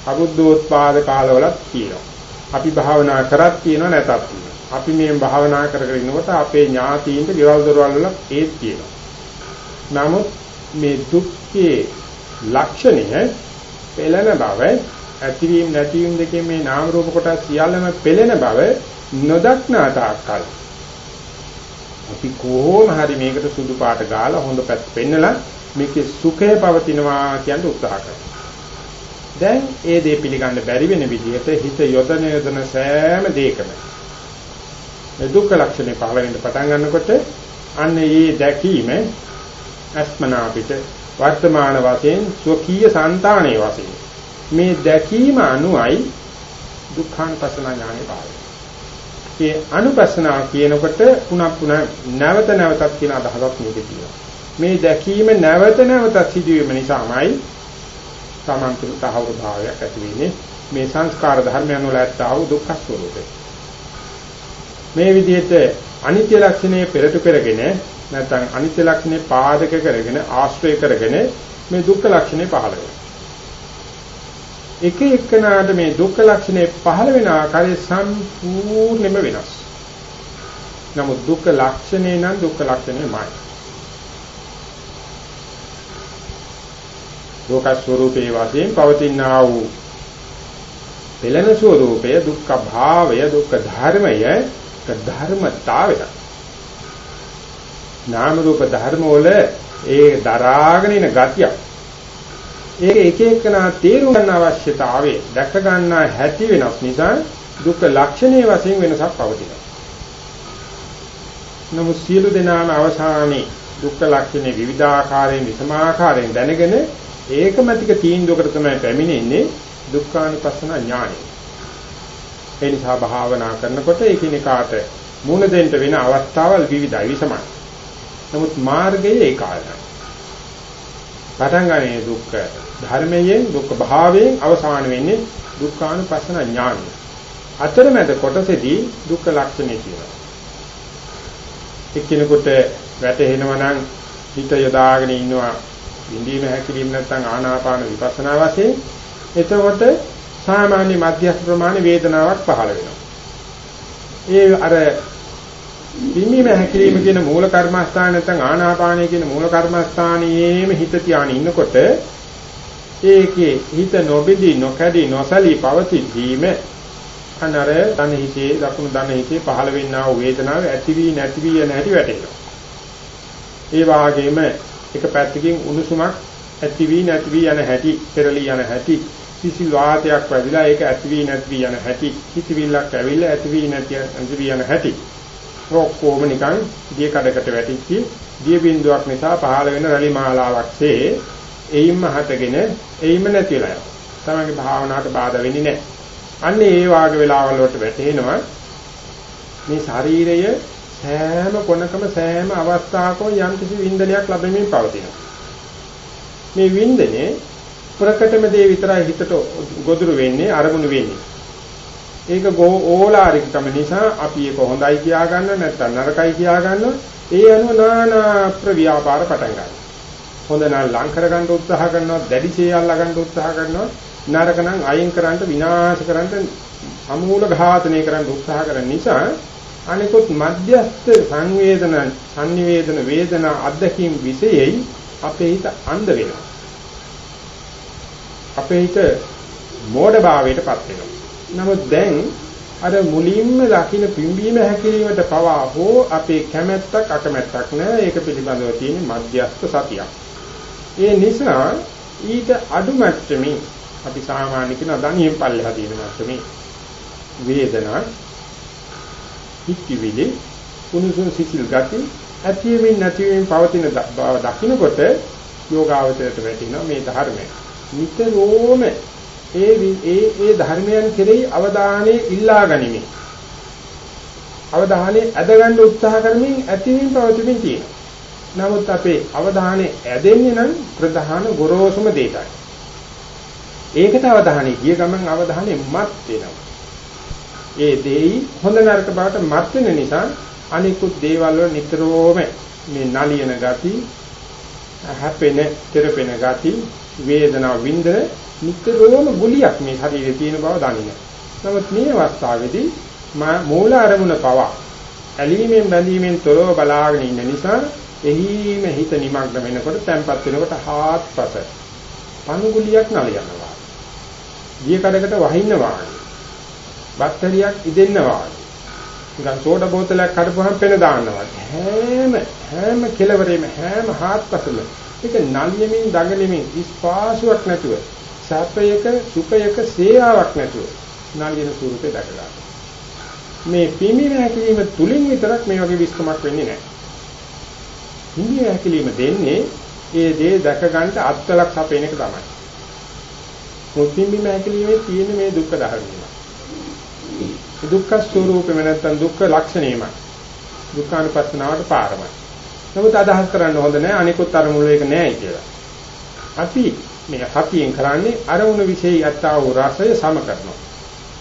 A: අබුද්ධෝත්පාද කාලවලත් තියෙනවා. අපි භාවනා කරත් තියෙනවා නැතත් තියෙනවා. අපි මේ භාවනා කර කර ඉන්නකොට අපේ ඥාතීන්ට ගෙවල් දොරවල් වල ඒත් තියෙනවා. නමුත් මේ දුක්ඛේ ලක්ෂණය පෙළෙන බව ඇතිවීම නැතිවීම දෙකේ මේ නාම රූප කොටස් සියල්ලම පෙළෙන බව නොදක්නා තාක්කල් අපි කොහොම හරි මේකට සුදු පාට ගාලා හොඳ පැත්ත පෙන්නලා මේකේ සුඛය පවතිනවා කියන උත්සාහ කරනවා. දැන් ඒ දේ පිළිගන්න බැරි වෙන විදිහට හිත යොදන යොදන සෑම දෙයකම දුක්ඛ ලක්ෂණේ පහළ වෙන්න පටන් ගන්නකොට අන්න ඒ දැකීම අස්මනා පිට වර්තමාන වශයෙන් ස්වකීය సంతානයේ වශයෙන් මේ දැකීම අනුයි දුක්ඛානුපස්සන ඥානෙ පාරයි. ඒ අනුපස්සනා කියනකොට පුනක් පුන නැවත නැවතත් කියන අදහසක් මේකේ තියෙනවා. මේ දැකීම නැවත නැවතත් සිදුවීම නිසාමයි සමාන්තර තහවුරු භාවයක් ඇති වෙන්නේ මේ සංස්කාර ධර්මයන් වල ඇත්තා වූ දුක්ඛ ස්වરૂපේ. මේ විදිහට අනිත්‍ය ලක්ෂණය පෙරට කරගෙන නැත්නම් අනිත්‍ය ලක්ෂණේ පාදක කරගෙන ආශ්‍රය කරගෙන මේ දුක්ඛ ලක්ෂණේ පහළ වෙනවා. එක එකනාට මේ දුක්ඛ ලක්ෂණේ පහළ වෙන ආකාරය සම්පූර්ණයෙන්ම වෙනස්. නමුත් දුක්ඛ ලක්ෂණේ නම් දුක්ඛ ලක්ෂණයමයි. දුක්ඛ ස්වરૂපේ වශයෙන් පවතිනා වූ පෙළෙන ස්වરૂපය දුක්ඛ භාවය දුක්ඛ ධර්මය ධර්මතාවය. නාම රූප ධර්ම වල ඒ දරාගෙන ඉන ගතිය. ඒක එක එකනා තේරුම් ගන්න අවශ්‍යතාවය දැක ගන්න හැටි වෙනස් නිසා දුක්ඛ ලක්ෂණයේ වශයෙන් වෙනසක් පවතිනවා. නමුත් සියලු දෙනාම අවසානයේ දුක්ඛ ලක්ෂණේ විවිධාකාරයෙන් විසමාකාරයෙන් දැනගෙන ඒකමතික තීන්දුවකට තමයි පැමිණෙන්නේ දුක්ඛානුපස්සන ඥානය. ඒ නිසා භාවනා කරනකොට එකිනෙකාට මූණ දෙන්න වෙන අවස්ථාවල් විවිධයි විසමයි. නමුත් මාර්ගයේ ඒකායනයි. පටන් ගන්නේ දුක්ඛ ධර්මයෙන් දුක්ඛ භාවයෙන් අවසාන වෙන්නේ දුක්ඛානුපස්සන ඥානය. අතරමැද කොටසේදී දුක්ඛ ලක්ෂණය කියනවා. එක්කිනෙකුට වැටහෙනවා නම් හිත යොදාගෙන ඉන්නවා විඳීම හැකිලින් නැත්නම් ආනාපාන විපස්සනා වශයෙන් එතකොට සාමාන්‍ය මධ්‍යස්ථ ප්‍රමාණ වේදනාවක් පහළ වෙනවා. ඒ අර විඳීම හැකිලිම කියන මූල කර්මස්ථාන නැත්නම් ආනාපානය කියන මූල කර්මස්ථානියේම හිත තියාගෙන ඉන්නකොට ඒකේ හිත නොබෙදී නොකඩි නොසලී පවතිද්දීම අනර ධන හිතේ ලකුණු ධන හිතේ පහළ වෙන්නා වූ වේදනාව ඇති වී නැති වී යන හැටි වැටෙනවා. ඒ වාගේම එක පැත්තකින් උණුසුමක් ඇති වී නැති වී යන හැටි, පෙරලී යන හැටි, සිසිල් වාතයක් වැඩිලා ඒක ඇති වී නැති වී යන හැටි, හිතවිල්ලක් ඇවිල්ලා ඇති වී නැති නැති වී යන හැටි. ඔක්කොම නිකන් දිය කඩකට වැටිච්ච දිය බින්දුවක් නිසා පහළ වෙන රැලි මාලාවක්සේ එයින්ම හටගෙන එයින්ම නැතිලා යනවා. තමන්ගේ භාවනාවට බාධා වෙන්නේ නැහැ. අන්න ඒ වාගේ වෙලාවල් වලට වැටෙනවා මේ ශරීරය සෑම කොනකම සෑම අවස්ථාවකම යම් කිසි වින්දනයක් ලැබෙමින් පවතිනවා. මේ වින්දනේ ප්‍රකටම දේ විතරයි හිතට ගොදුරු වෙන්නේ අරමුණු වෙන්නේ. ඒක ඕලාරිකකම නිසා අපි ඒක හොඳයි කියා ගන්න නැත්නම් නරකයි කියා ගන්න ඒ අනුව নানা ප්‍රව්‍යාපාර පටන් ගන්නවා. හොඳ නම් ලං කර ගන්න උත්සාහ කරනවා දැඩිශේ අල්ලා ගන්න උත්සාහ කරනවා නරක නම් අයින් කරන්න විනාශ කරන්න සමූල ඝාතනය කරන්න උත්සාහ කරන නිසා අනිකුත් මධ්‍යස්ථ සංවේදන සංනිවේදන වේදනා අධ්‍යක්ීම් විශේෂයි අපේ හිත අන්ධ වෙනවා. අපේ හිත මෝඩ භාවයටපත් වෙනවා. නමුත් දැන් අර මුලින්ම දකින්න පිම්බීම හැකිරීමට පවා හෝ අපේ කැමැත්තක් අකමැත්තක් නැහැ. ඒක පිළිබඳව තියෙන මධ්‍යස්ථ සතියක්. ඒ නිසා ඊට අඩු මට්ටමින් අපි සාමාන්‍ය කියන දණියෙන් පල්ලෙහා තියෙන මට්ටමේ වේදනා හිතවිලි කුණුසුන් සිසිල් ගති ඇතිවීම නැතිවීම පවතින බව දකින්නකොට යෝගාවචරයට වැටෙනවා මේ ධර්මය. නිතරම ඒ ඒ ඒ ධර්මයන් කෙරෙහි අවධානය ඉල්ලා ගනිමින් අවධානය ඇදගන්න උත්සාහ කරමින් ඇතිවීම පවතිමින් තියෙනවා. නමුත් අපේ අවධානය ඇදෙන්නේ නම් ප්‍රධාන ගොරෝසුම දෙයටයි. ඒකට අවධානය ගිය ගමන් අවධානය මත් වෙනවා. ඒ දෙයි හොඳ නරක බවට මත් වෙන නිසා අනිකුත් දේවල් වල නිතරම මේ නලියන ගති හැපෙන, තෙරපෙන ගති, වේදනා විඳ නිතරම ගුලියක් මේ ශරීරයේ තියෙන බව දන්නේ. නමුත් මේ අවස්ථාවේදී මූල අරමුණ පවා ඇලීමෙන් බැඳීමෙන් තොරව බලාගෙන ඉන්න නිසා එහිම හිත නිමග්න වෙනකොට තැම්පත් වෙනකොට හාත්පස පණුගුලියක් නලියනවා. දිය කඩකට වහින්නවා. බක්ටරියක් ඉදෙන්නවා. නිකන් සෝඩා බෝතලයක් කඩපුවහම පෙන දාන්නවා. හැම හැම කෙලවරෙම හැම හාත්පසම ඒක නලියමින් දඟලෙමින් ඉස්පාසුවක් නැතුව සැපයක සුඛයක සේයාවක් නැතුව නලියන ස්වරූපේ දැක ගන්න. මේ පිමින හැකීම තුලින් විතරක් මේ වගේ විස්කමක් වෙන්නේ නැහැ. පිමින හැකීම දෙන්නේ ඒ දේ දැක ගන්නට අත්ලක් හපෙන එක තමයි. මුත්‍ින්බි හැකීමේ තියෙන මේ දුක්ඛ ධර්මය. තියෙන්නේ. දුක්ඛ ස්වરૂපෙම නැත්තම් දුක්ඛ ලක්ෂණයම. දුක්ඛානුපස්සනාවට පාරම. නමුත් අදහස් කරන්න හොඳ නැහැ අනිකුත් අරමුණු එක නැහැ කියලා. අපි මේ සතියෙන් කරන්නේ අරමුණු વિશેයි අත්තා වූ රසය සම කරනවා.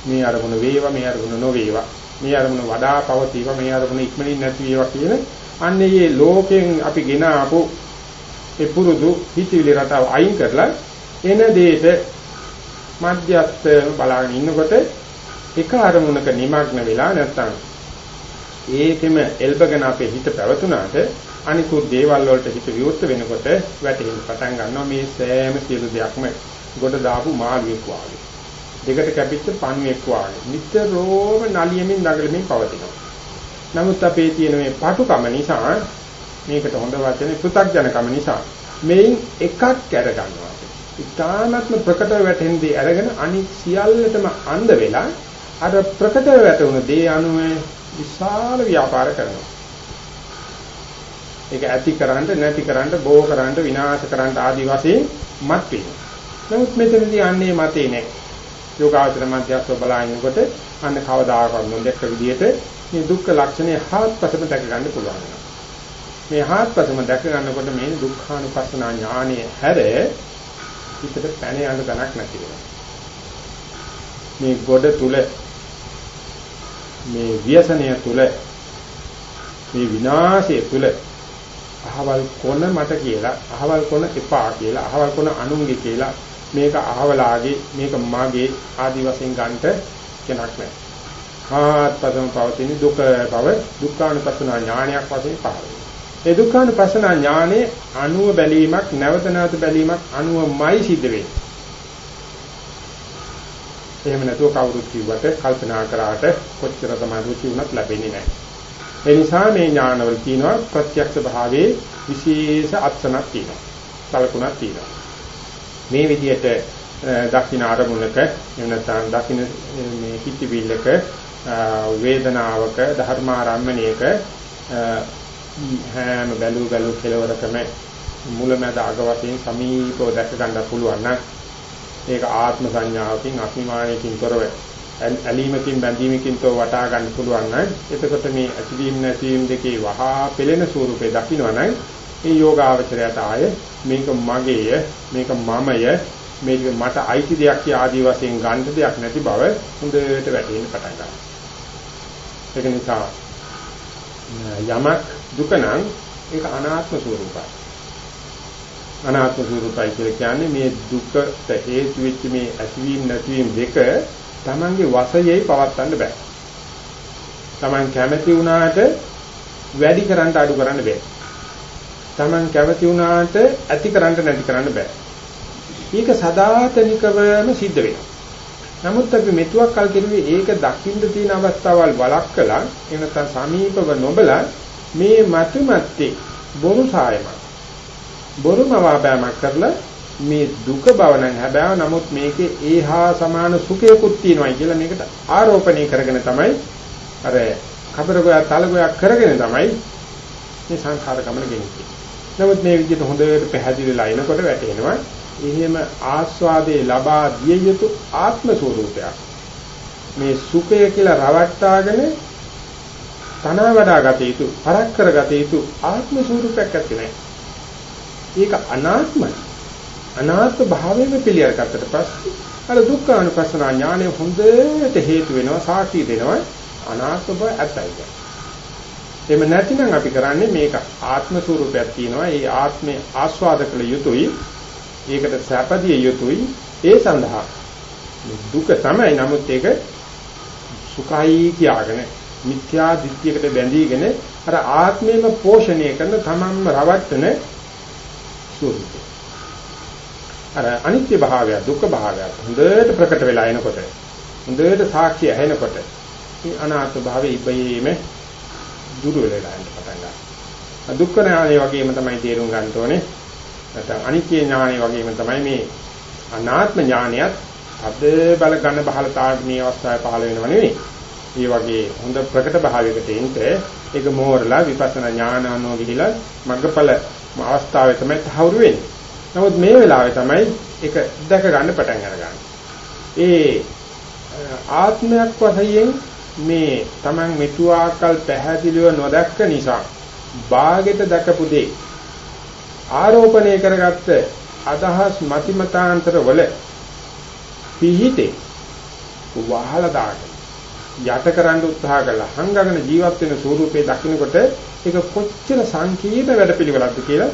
A: මේ අරමුණ වේවා මේ අරමුණ නොවේවා. මේ අරමුණ වඩා පවතිවා මේ අරමුණ ඉක්මනින් නැති වේවා කියන අන්නේ මේ ලෝකයෙන් අපි ගෙන ආපු ඒ පුරුදු හිතවිලි රටාව අයින් කරලා එන දෙයට මධ්‍යස්ත බලාගෙන ඉන්නකොට එක අරමුණක নিমগ্ন වෙලා නැත්තම් ඒකෙම එල්බගෙන අපේ හිත පැවතුනාට අනිකුත් දේවල් වලට හිත විවෘත වෙනකොට වැටෙන්න පටන් ගන්නවා මේ සෑම සියලු දෙයක්ම ගොඩ දාපු මාළුවෙක් වාගේ. දෙකට කැපිච්ච පණුවෙක් වාගේ. නිතරම නලියමින් දඟලමින් පවතිනවා. නමුත් අපේ තියෙන මේ පාටුකම නිසා මේකට හොඳ වචනේ පෘථග්ජනකම නිසා මේන් එකක් කැර ගන්නවා. ඉතාමත්ම ප්‍රකට වැටෙන දේ අරගෙන අනිත් සියල්ලටම අඳ වෙලා අර ප්‍රකට වැටුණු දේ අනුව විශාල ව්‍යාපාර කරනවා. ඒක ඇති කරන්න නැති කරන්න බෝ කරන්න විනාශ කරන්න ආදි වශයෙන් මත් වෙනවා. නමුත් මෙතනදී අන්නේ මතේ නැහැ. යෝගාචර මධ්‍යස්ව බලනකොට අන්න කවදාකවත් නොදැක්ක විදිහට මේ දුක්ඛ ලක්ෂණය හාත්පසම දැක ගන්න පුළුවන්. මේ හාත්පසම දැක ගන්නකොට මේ දුක්ඛානුපස්සන ඥානය හැර හිතට පැන යන ගණක් නැති වෙනවා. මේ ගොඩ තුල මේ ව්‍යසනය තුල මේ විනාශය තුල අහවල් කොන මට කියලා අහවල් කොන එපා කියලා අහවල් කොන අනුන්ගේ කියලා මේක අහවලාගේ මේක මාගේ ආදි වශයෙන් ගන්නට කෙනක් නැහැ. ආත්පසම පවතින දුක බව දුක්ඛානුපස්සන ඥානයක් වශයෙන් පහළ ඒ දුක්ඛානුපස්සන ඥානේ අනුව බැලීමක් නැවත නැවත බැලීමක් අනුවමයි සිද්ධ වෙන්නේ. එහෙම නැතුව කවුරුත් කිව්වට කල්පනා කරාට කොච්චර තමයි රුචි වුණත් ලැබෙන්නේ නැහැ. ඒ නිසා මේ ඥානවල තියෙනවා ප්‍රත්‍යක්ෂ භාවයේ විශේෂ අත්සනක් තියෙනවා. සලකුණක් තියෙනවා. මේ විදිහට දක්ෂින ආරමුණක එනතන් දක්ෂින මේ හිතවිල්ලක වේදනාවක ධර්මාරම්මණයක හැම බැලු බැලු කෙලවරකම මුලමැද අග වශයෙන් සමීපව දැක ගන්න පුළුවන් නම් ඒක ආත්ම සංඥාවකින් අස්මිමානයකින් තොරව ඇලීමකින් බැඳීමකින් තෝ වටා ගන්න පුළුවන් නම් එතකොට මේ ඇතිවීම නැතිවීම දෙකේ වහා පෙළෙන ස්වරූපේ දකින්නවනම් මේ යෝගාවචරයට ආය මේක මගේය මේක මමය මේක මට අයිති දෙයක් ආදී වශයෙන් ගන්න දෙයක් නැති බව හොඳට වැටහෙන්න පටන් ගන්නවා. ඒක නිසා යමක් දුක නම් ඒක අනාත්ම ස්වરૂපයි අනාත්ම ස්වરૂපයි කියලා කියන්නේ මේ දුකට හේතු වෙච්ච මේ ඇතිවීම නැතිවීම දෙක Tamange වශයෙන්යි පවත්වන්න බෑ. Taman කැමති වුණාට වැඩි කරන්න අඩු කරන්න බෑ. Taman කැමති වුණාට ඇති කරන්න නැති කරන්න බෑ. මේක සදාතනිකවම සිද්ධ වෙනවා. නමුත් අපි මෙතුවක් කල් කෙරුවේ ඒක දකින්න තියෙන අවස්ථාවල් වළක්කලා එනකන් සමීපව නොබලා මේ මතුමැත්තේ බොරු සායමක් බොරුම වාබෑමක් කරලා මේ දුක බව නම් හැබැයි නමුත් මේකේ ඒහා සමාන සුඛයකුත් තියෙනවායි කියලා මේකට ආරෝපණය කරගෙන තමයි අර කබරගෝයා තලගෝයා කරගෙන තමයි මේ සංඛාර ගමන ගෙනියන්නේ. නමුත් මේ විදිහට හොඳට පැහැදිලිලා එනකොට වැටෙනවා එහෙම ආස්වාදේ ලබා දිය යුතු ආත්ම ස්වરૂපයක්. මේ සුඛය කියලා රවට්ටාගෙන තනවා වඩා ගත යුතු, පරක් කර ගත යුතු ආත්ම ස්වરૂපයක් ඇති නැහැ. ඒක අනාත්මයි. අනාත්ම භාවයෙන් පිළියර ගත්තට පස්සේ අර දුක්ඛ අනුපස්සන ඥානය හොඳට හේතු වෙනවා සාක්ෂි දෙනවා අනාත්ම බව ඇත්තයි. එහෙම නැතිනම් අපි කරන්නේ මේක ආත්ම ස්වરૂපයක් තියෙනවා. ඒ ආත්මේ ආස්වාද කළ යුතුයි. ඒකට සැපදිය යුතුයි. ඒ සඳහා දුක තමයි. නමුත් ඒක සුඛයි කියාගෙන මිත්‍යා දිට්ඨියකට බැඳීගෙන අර ආත්මේම පෝෂණය කරන තමන්ම රවට්ටන ස්වરૂපය. අර අනිත්‍ය භාවය දුක්ඛ භාවය හොඳට ප්‍රකට වෙලා එනකොට හොඳට සාක්ෂි ඇහෙනකොට මේ අනාත්ම භාවය ඉබේම දුරු වෙලා යන්න පටන් ගන්නවා. දුක්ඛ ඥානය වගේම තමයි තේරුම් ගන්න ඕනේ. නැත්නම් අනිත්‍ය ඥානය වගේම තමයි මේ අනාත්ම ඥානයත් අද බල ගන්න බහලතාවට මේ අවස්ථාවේ පහළ වෙනව නෙවෙයි. මේ වගේ හොඳ ප්‍රකට භාවයකට එන්න ඒක මෝරලා විපස්සනා ඥාන අනුව ගිහිලා මග්ගඵල අවස්ථාවේ තමයි තහවුරු වෙන්නේ. නමුත් මේ වෙලාවේ තමයි ඒක දැක ගන්න පටන් අරගන්නේ. ඒ ආත්මයක් වශයෙන් මේ Taman මෙතුආකල් පැහැදිලිව නොදැක්ක නිසා ਬਾගෙට දකපු දේ ආරෝපණය කරගත්ත අදහස් මතිමතාන්තර වල පිහිටේ වහලා දාගෙන යට කරන්න උත්සාහ කළා හංගගෙන ජීවත් වෙන ස්වරූපේ දකින්නකොට ඒක කොච්චර සංකීර්ණ වැඩපිළිවෙලක්ද කියලා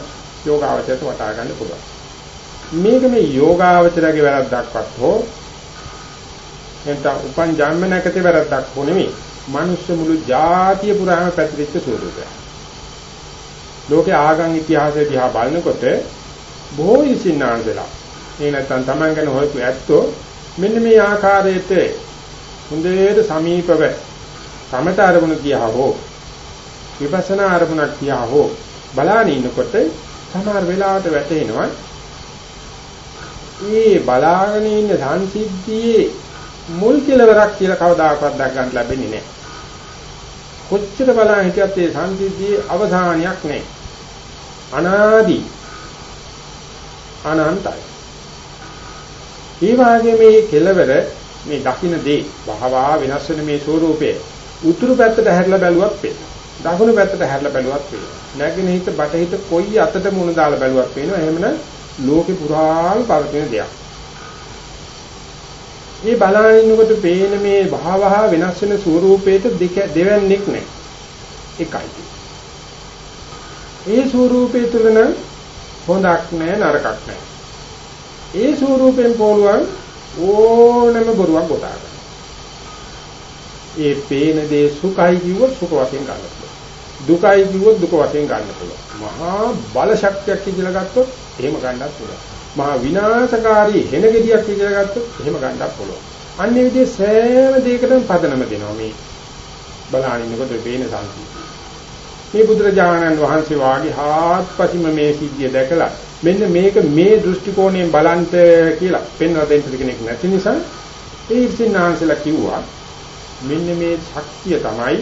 A: යෝගාවචරයට වටහා ගන්න පුළුවන්. මේක මේ යෝගාවචරයේ වැරද්දක්වත් හෝ නැත්නම් උපන් ජන්ම නැකතේ වැරද්දක් හෝ නෙමෙයි. මිනිස්සු මුළු ජාතිය පුරාම පැතිරිච්ච ස්වරූපයක්. ලෝකේ ආගම් ඉතිහාසය දිහා බලනකොට බොහෝ ඉසින්නාන්දලා ඒ නැත්නම් Taman ගැන හොයපු ඇත්තෝ මෙන්න මේ ආකාරයට හොඳට සමීපව සමත අරමුණ දිහා හෝ විපස්සනා අරමුණක් දිහා හෝ බලාගෙන ඉන්නකොට සමහර වෙලාවට වැටෙනවා මේ බලාගෙන ඉන්න සංසිද්ධියේ මුල් කෙලවරක් කියලා කවදාකවත් දැක් ගන්න ලැබෙන්නේ නැහැ. කොච්චර බලන් හිටියත් ඒ සංසිද්ධියේ අවසානයක් නැහැ. අනාදි අනන්තයි. ඒ වගේ මේ කෙලවර මේ දකින්න දේ භවවා වෙනස් වෙන මේ ස්වરૂපයේ උතුරු පැත්තට හැරිලා බැලුවත් පේනවා. දකුණු පැත්තට හැරිලා බැලුවත් පේනවා. නැගෙන හිත බටහිත කොයි අතට මුණ දාලා බැලුවත් පේනවා. එහෙමනම් ලෝකෙ පුරාම පවතින දෙයක්. මේ බලනකොට පේන මේ භාවහ වෙනස් වෙන ස්වરૂපයට දෙක දෙවන්නේක් නැහැ. එකයි. ඒ ස්වરૂපය තුළ නම් හොඳක් නැහැ නරකක් නැහැ. ඒ ස්වરૂපෙන් පොළුවන් ඕනම බොරුවක් ගොතා ගන්න. ඒ පේන දේ සුඛයි කිව්වොත් සුඛ වශයෙන් ගන්න පුළුවන්. දුකයි කිව්වොත් දුක වශයෙන් ගන්න පුළුවන්. මහා බල ශක්තියක් කියලා ගත්තොත් එහෙම ගන්නත් පුළුවන්. මහා විනාශකාරී හෙන ගෙඩියක් කියලා ගත්තොත් එහෙම ගන්නත් පුළුවන්. අන්නේ විදිහේ සෑම දෙයකටම පදනම දෙනවා මේ බලහින්නකොට පේන සංකීර්ණ. මේ බුදුරජාණන් වහන්සේ වාගේ හාත්පසින්ම මේ සිද්ධිය දැකලා මෙන්න මේක මේ දෘෂ්ටි කෝණයෙන් බලන්ට කියලා පෙන්වලා දෙන්න කෙනෙක් නැති නිසා ඒ ඉතිනාංශලා කිව්වා මෙන්න මේ ශක්තිය තමයි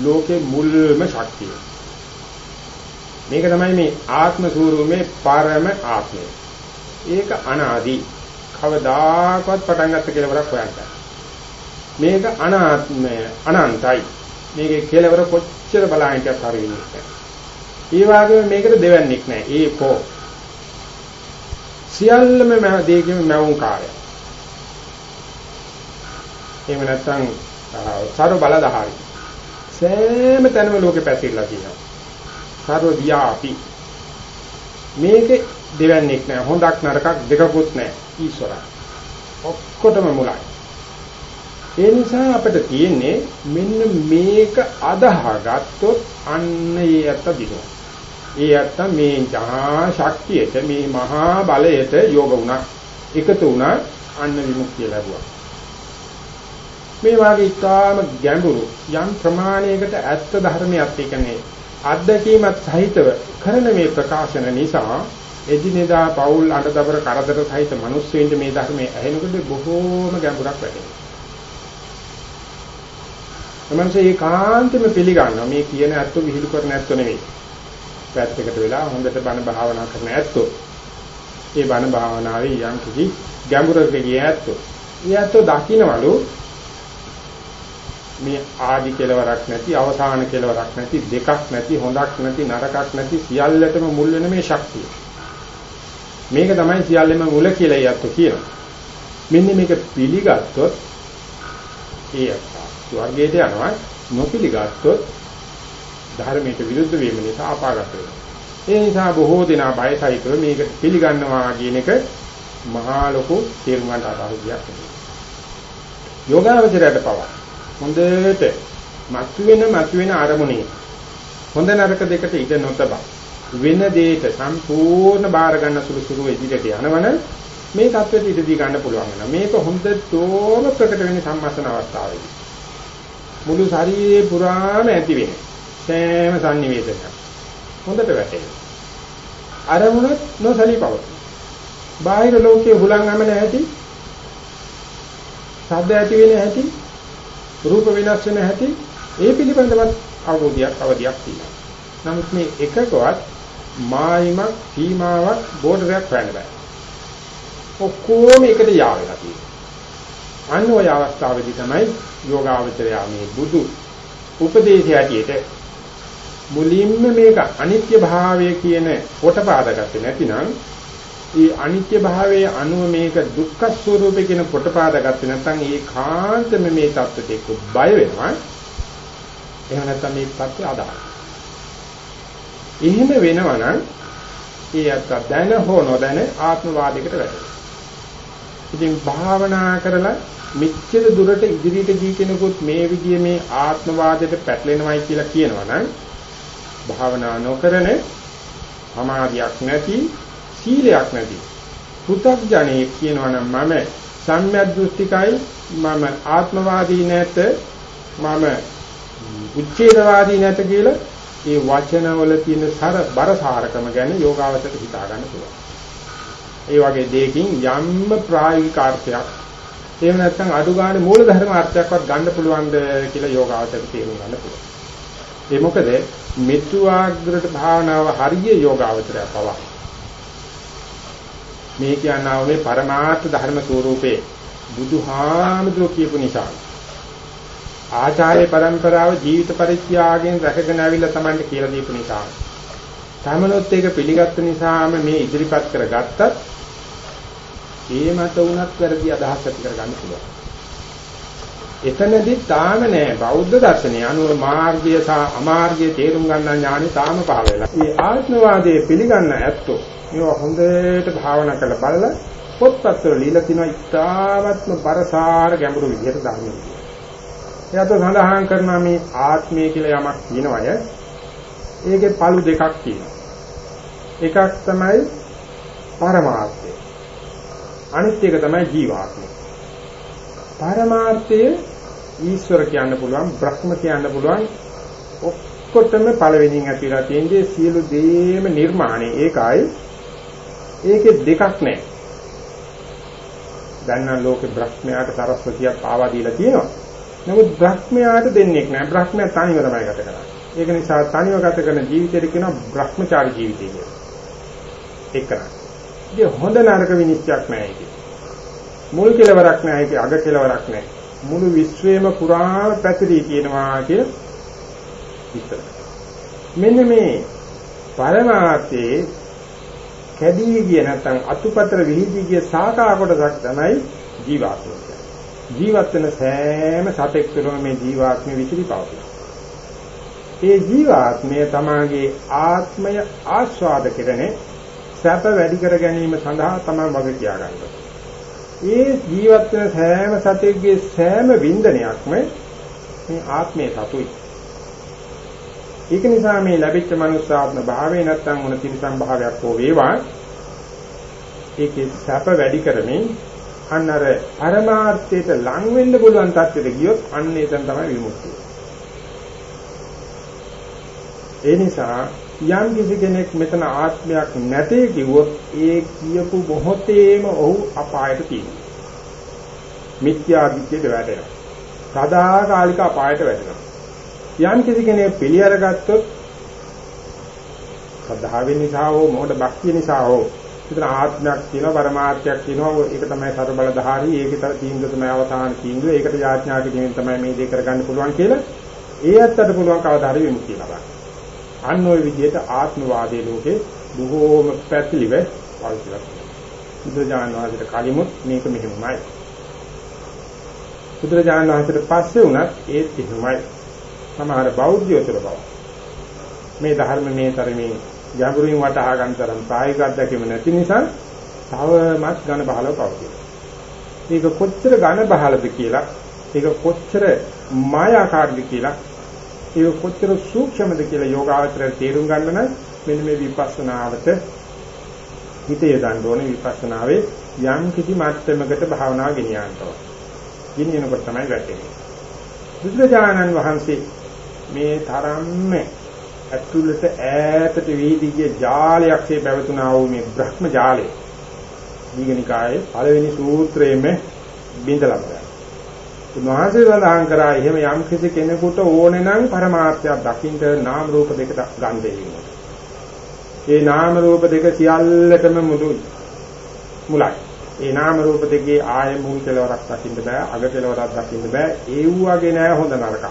A: ලෝකේ මුල්ම ශක්තිය. මේක තමයි මේ ආත්ම ස්වરૂපයේ පරම ආත්මය. ඒක අනාදි. කවදාකවත් පටන් ගන්න කෙලවරක් හොයන්න. මේක අනාත්මය අනන්තයි. මේකේ කෙලවර කොච්චර බලහින්ටක් හරියන්නේ නැහැ. ඒ වගේම මේකට දෙවන්නේක් නැහැ. ඒකෝ සියල්ලම දෙයකින් මැවුම් කාර්යය. එහෙම නැත්නම් සර්ව බලධාරී. සෑම තැනම ලෝකෙ පැතිරලා තියෙනවා. සර්ව ව්‍යාපි. මේකේ දෙවන්නේක් නැහැ. හොඳක් නරකක් දෙකකුත් නැහැ. ඊශ්වරයි. ඔක්කොටම මුලයි. ඒ නිසා අපිට තියෙන්නේ මෙන්න මේක අදහාගත්තොත් අන්න ඒ අත දිනුවා. ඒ අත්ත මේ ජා ශක්තියට මේ මහා බලයට යෝග වුණා. එකතු වුණා අන්න විමුක්තිය ලැබුවා. මේ වාගේ ඉතාම ගැඹුරු යම් ප්‍රමාණයකට ඇත්ත ධර්මයක් කියන්නේ අත්දැකීමත් සහිතව කරන මේ ප්‍රකාශන නිසා එදිනෙදා පෞල් අඬදබර කරදර සහිත මිනිස්සුන්ට මේ ධර්මයේ ඇහෙනකොට බොහෝම ගැඹුරක් වැටෙනවා. එමන්සේ ඒකාන්තෙම පිළිගන්නවා මේ කියන ඇත්ත විහිළු කරන ඇත්ත නෙවෙයි. පැත්තකට වෙලා හොඳට බණ භාවනා කරන ඇත්තෝ. ඒ බණ භාවනාවේ යම් කිසි ගැඹුරකට ගිය ඇත්තෝ. ඒ ඇත්තෝ දකින්නවලු මේ ආදි කෙලවරක් නැති අවසාන කෙලවරක් නැති දෙකක් නැති හොඳක් නැති නරකක් නැති සියල්ලටම මුල් වෙන මේ ශක්තිය. මේක තමයි සියල්ලෙම මුල කියලා යැත්තු කියනවා. මෙන්න මේක පිළිගත්තොත් ඒ ස්වර්ගයට යනවා නොපිළිගත්තොත් ධර්මයට විරුද්ධ වීම නිසා අපාගත වෙනවා. ඒ නිසා බොහෝ දෙනා බයසයිතව මේක පිළිගන්නවා කියන එක මහා ලොකු තේරුම් ගන්න අදාළයක්. යෝගාවචරයට පව හොඳට මතුවෙන මතුවෙන අරමුණේ හොඳ නරක දෙකට ඉඳ නොතබ වෙන දෙයක සම්පූර්ණ බාර ගන්න සුළු සුළු ඉදිරියට යනවන මේ தත්වෙට ඉඳ දී ගන්න පුළුවන් වෙනවා. මේක හොඳටම ප්‍රකට වෙන සම්මස්න අවස්ථාවේදී. මුළු ශරීරේ පුරාම ඇති වෙන්නේ සෑම sannivedanayak හොඳට වැටෙනවා. අරමුණත් නොසලී පවතී. බාහිර ලෝකයේ හුලං යමන ඇති ශබ්ද ඇති වෙන ඇති රූප වෙනස් වෙන ඇති ඒ පිළිබඳවත් අවබෝධයක් අවදියක් තියෙනවා. නමුත් මේ එකකවත් මායිමක් සීමාවක් බෝඩරයක් හොයන්න බෑ. ඔක්කොම එකට යාවෙලා තියෙනවා. අන්න ඔය අවස්ථාවේදී තමයි යෝගාවචරය මේ බුදු උපදේශය ඇටියට මුලින්ම මේක අනිත්‍ය භාවය කියන කොට පාදගත්තේ නැතිනම් ඒ අනිත්‍ය භාවයේ අනුව මේක දුක්ඛ ස්වરૂපේ කියන කොට පාදගත්තේ නැත්නම් ඒ කාන්තම මේ தත්ත්වයට එක්ක බය වෙනවා එහෙම නැත්නම් මේ தත්ත්වය අදාළ. එහෙම වෙනවා නම් ඒ අත්ත දැන හෝ නොදැන ආත්මවාදයකට වැටෙනවා. ඉතින් භාවනා කරලා මෙච්චර දුරට ඉදිරියට ගිය කෙනෙකුත් මේ විදිහේ මේ ආත්මවාදයට පැටලෙනවයි කියලා කියනවනම් භාවනා නොකරන සමාධියක් නැති සීලයක් නැති පෘථග්ජනේ කියනවනම් මම සම්‍යක් දෘෂ්ටිකයි මම ආත්මවාදී නැත මම උච්ඡේදවාදී නැත කියලා ඒ වචනවල තියෙන සර බරසාරකම ගැන යෝගාවචරයට හිතා ගන්න පුළුවන්. ඒ වගේ දෙයකින් යම්ම ප්‍රායෝගික අර්ථයක් එහෙම නැත්නම් අඩු ගන්න මූල ධර්ම අර්ථයක්වත් ගන්න පුළුවන්ද කියලා යෝගාවචරයට තේරුම් ගන්න පුළුවන්. ඒ මොකද මෙතුආග්‍රට භාවනාව හරිය යෝගාවචරය පවා. මේ කියනවා මේ પરමාර්ථ ධර්ම ස්වરૂපේ බුදුහාමුදුරුවෝ කියපු නිසා ආචාර්ය પરම්පරාව ජීවිත පරිත්‍යාගයෙන් රැකගෙන ආවිල්ලා Tamanට කියලා දීපු නිසා තමනොත් ඒක පිළිගත්ත නිසාම මේ ඉදිරිපත් කරගත්තත් ඒ මත උනත් වැඩි අදහස් ඇති කරගන්න පුළුවන්. එතනදී තාම නෑ බෞද්ධ දර්ශනය අනුව මාර්ගය සහ අමාර්ගය තේරුම් ගන්න ඥානෙ තාම පහළ වෙලා. මේ ආත්මවාදයේ පිළිගන්න ඇත්තෝ මේවා හොඳට භාවනා කරලා බලලා පොත්පත්වල লীලා තිනවා ඉතාමත්ම බරසාර ගැඹුරු විදිහට ධර්මයේ. එයාට සඳහන් කරනවා මේ ආත්මය කියලා යමක් කියනවය. ඒකේ පළු දෙකක් තියෙනවා. එකක් තමයි පරමාර්ථය. අනිත් එක තමයි ජීවාත්මය. පරමාර්ථයේ ඊශ්වර කියන්න පුළුවන්, බ්‍රහ්ම කියන්න පුළුවන් ඔක්කොටම පළවෙනියෙන් ඇතිලා තියෙන්නේ සියලු දේම නිර්මාණය. ඒකයි ඒකේ දෙකක් නැහැ. දැන් නම් ලෝකේ බ්‍රහ්මයාට සරස්වතියක් පාවා දීලා තියෙනවා. නමුත් බ්‍රහ්මයාට දෙන්නේ නැහැ. බ්‍රහ්මයා තනිව තමයි ගත කරන්නේ. ඒක නිසා තනිව ගත කරන ජීවිතයට කියනවා බ්‍රහ්මචාරී ජීවිතය කියලා. ඒක කරන්නේ. ඉතින් හොඳ නරක විනිශ්චයක් නැහැ ඒක. මුල් කෙලවරක් නැහැ ඒක අග කෙලවරක් නැහැ. මුළු විශ්වයේම පුරාම පැතිරී තියෙනවා කිය විතර. මෙන්න මේ පරමාර්ථයේ කැදී ගිය නැත්නම් අතුපතර විහිදී ගිය සාකා කොටසක් තමයි ජීවාත්මය. ජීවත් වෙන සෑම සතෙක් තුළම මේ ජීවාත්මය විසිරි පවතින. ඒ ජීවාත්මය තමාගේ ආත්මය ආස්වාද කරන්නේ සැප වැඩි කර ගැනීම සඳහා තමයි වග කියා ගන්නවා. ඒ ජීවත් වෙන සෑම සතෙක්ගේ සෑම වින්දනයක්ම මේ ආත්මයේ සතුයි. ඒක නිසා මේ ලැබිච්ච මනුස්සාත්ම භාවය නැත්තම් මොන තිරසම් භාවයක් හෝ වේවා ඒකේ සැප වැඩි කරමින් අන්න අර පරමාර්ථයට ලං වෙන්න පුළුවන් තත්ත්වෙට ගියොත් අන්න එතන තමයි විමුක්තිය. ඒ නිසා යම් කිසි කෙනෙක් මෙතන ආත්මයක් නැtei කිව්වොත් ඒ කියපු මොහොතේම ඔහු අපායට තියෙනවා. මිත්‍යා දිට්ඨියට වැටෙනවා. සදාකාලික අපායට වැටෙනවා. යම් කිසි කෙනෙක් පිළි අරගත්තොත් සද්ධාවෙන් නිසා හෝ මොහොත භක්තිය නිසා හෝ විතර ආත්මයක් තියෙනවා පරමාර්ථයක් තියෙනවා ඒක තමයි සතර බලධාරී ඒකට තීන්දුව තමයි අවසාන තීන්දුව ඒකට යාඥා කිරීමෙන් තමයි මේ දේ කරගන්න පුළුවන් කියලා ඒ ඇත්තට පුළුවන් කවදා හරි විමුක්තිය ලබන්න. අන්න ওই විදිහට ආත්මවාදී ලෝකේ බොහෝම පැතිලිව පවතිලා. බුදුජානක වහන්සේට කලිමුත් මේක මෙහෙමයි. බුදුරජාණන් වහන්සේට පස්සේ වුණත් ඒත් එහෙමයි. සමහර බෞද්ධයෝ තුළ බව. මේ ධර්ම මේ තරමේ ගැඹුරින් වටහා ගන්න තරම් ප්‍රායෝගික අත්දැකීම නැති නිසා තවමත් ඝන බහලව පවතින. මේක කොච්චර ඝන බහලද කියලා, ඒක කොච්චර මායාකාරීද කියලා, ඒක කොච්චර සූක්ෂමද කියලා යෝගාවචරය තේරුම් ගන්න නම් මෙන්න මේ විපස්සනාවට හිතේ දාන්න ඕනේ විපස්සනාවේ යම් කිසි මට්ටමකට භාවනාව ගෙනියන්න ඕනේ. ගෙනියනකොට තමයි වැටෙන්නේ. බුදුරජාණන් වහන්සේ මේ තරම්ම ඇතුළත ඈතට වේදිගේ ජාලයක්සේ පැවතුනා වූ මේ බ්‍රහ්ම ජාලය දීගනිකායේ පළවෙනි සූත්‍රයේම බින්දලා බලන්න. උන්වහන්සේ සඳහන් කරා එහෙම යම් කිසි කෙනෙකුට ඕනේ නම් පරමාර්ථයක් දකින්න නාම රූප දෙක ගන්න දෙන්නේ. ඒ නාම රූප දෙක සියල්ලටම මුදුයි. මුලයි. ඒ නාම රූප දෙකේ ආය මුල් කෙලවරක් දකින්න බෑ, අග කෙලවරක් දකින්න බෑ. ඒ වගේ නෑ හොඳ නරක.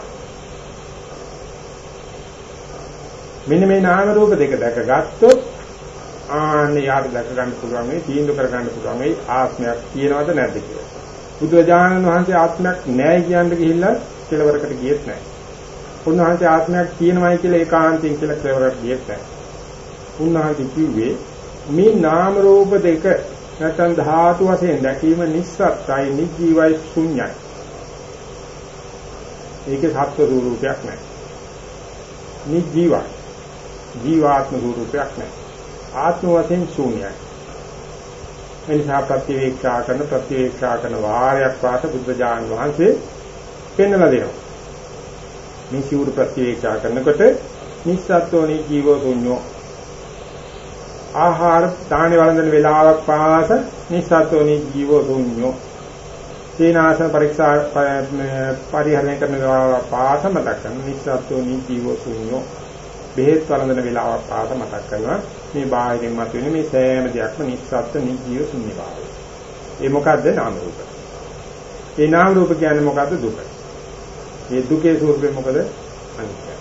A: මෙන්න මේ නාම රූප දෙක දැකගත්තොත් ආන්නේ යාට දැක ගන්න පුළුවන් වෙයි තීන්දුව කර ගන්න පුළුවන් වෙයි ආත්මයක් තියෙනවද නැද්ද කියලා. බුදුරජාණන් වහන්සේ ආත්මයක් නැහැ කියන්න ගිහිල්ලා කෙලවරකට ගියෙත් නැහැ. උන්වහන්සේ ආත්මයක් තියෙනවයි කියලා ඒකාන්තයෙන් කියලා කෙලවරකට ගියෙත් නැහැ. උන්වහන්සේ කිව්වේ මේ නාම රූප දෙක නැත්නම් ධාතු වශයෙන් දැකීම නිස්සත්යි නිජීවයි ශුන්‍යයි. ඒකේ සත්ව රූපයක් නැහැ. නිජීවයි. ජීවාත්ම රූපයක් නැහැ. ආත්ම වශයෙන් ශූන්‍යයි. එනිසා ප්‍රතිවේක්ෂා කරන ප්‍රතිවේක්ෂා කරන වාරයක් වාස බුද්ධජාන වහන්සේ පෙන්වලා දෙනවා. මේ සිවුරු ප්‍රතිවේක්ෂා කරනකොට නිස්සත්ෝනි ජීවෝ ශුන්‍යෝ ආහාර දාහනේ වළඳන වේලාවක් පාස නිස්සත්ෝනි ජීවෝ ශුන්‍යෝ සීනාසන පරීක්ෂා පරිහරණය කරන වේලාවක් පාස මතක කරන නිස්සත්ෝනි ජීවෝ ශුන්‍යෝ බෙහෙත් වළඳන වේලාවක් පාස මතක් කරනවා. මේ බාහිරින් මතුවෙන මේ සෑම දෙයක්ම නිස්සත්ත්ව නිජීව ශුන්‍යභාවය. ඒ මොකද්ද නාම රූප. ඒ නාම රූප කියන්නේ මොකද්ද දුක. මේ දුකේ ස්වરૂපය මොකද අනිත්‍ය.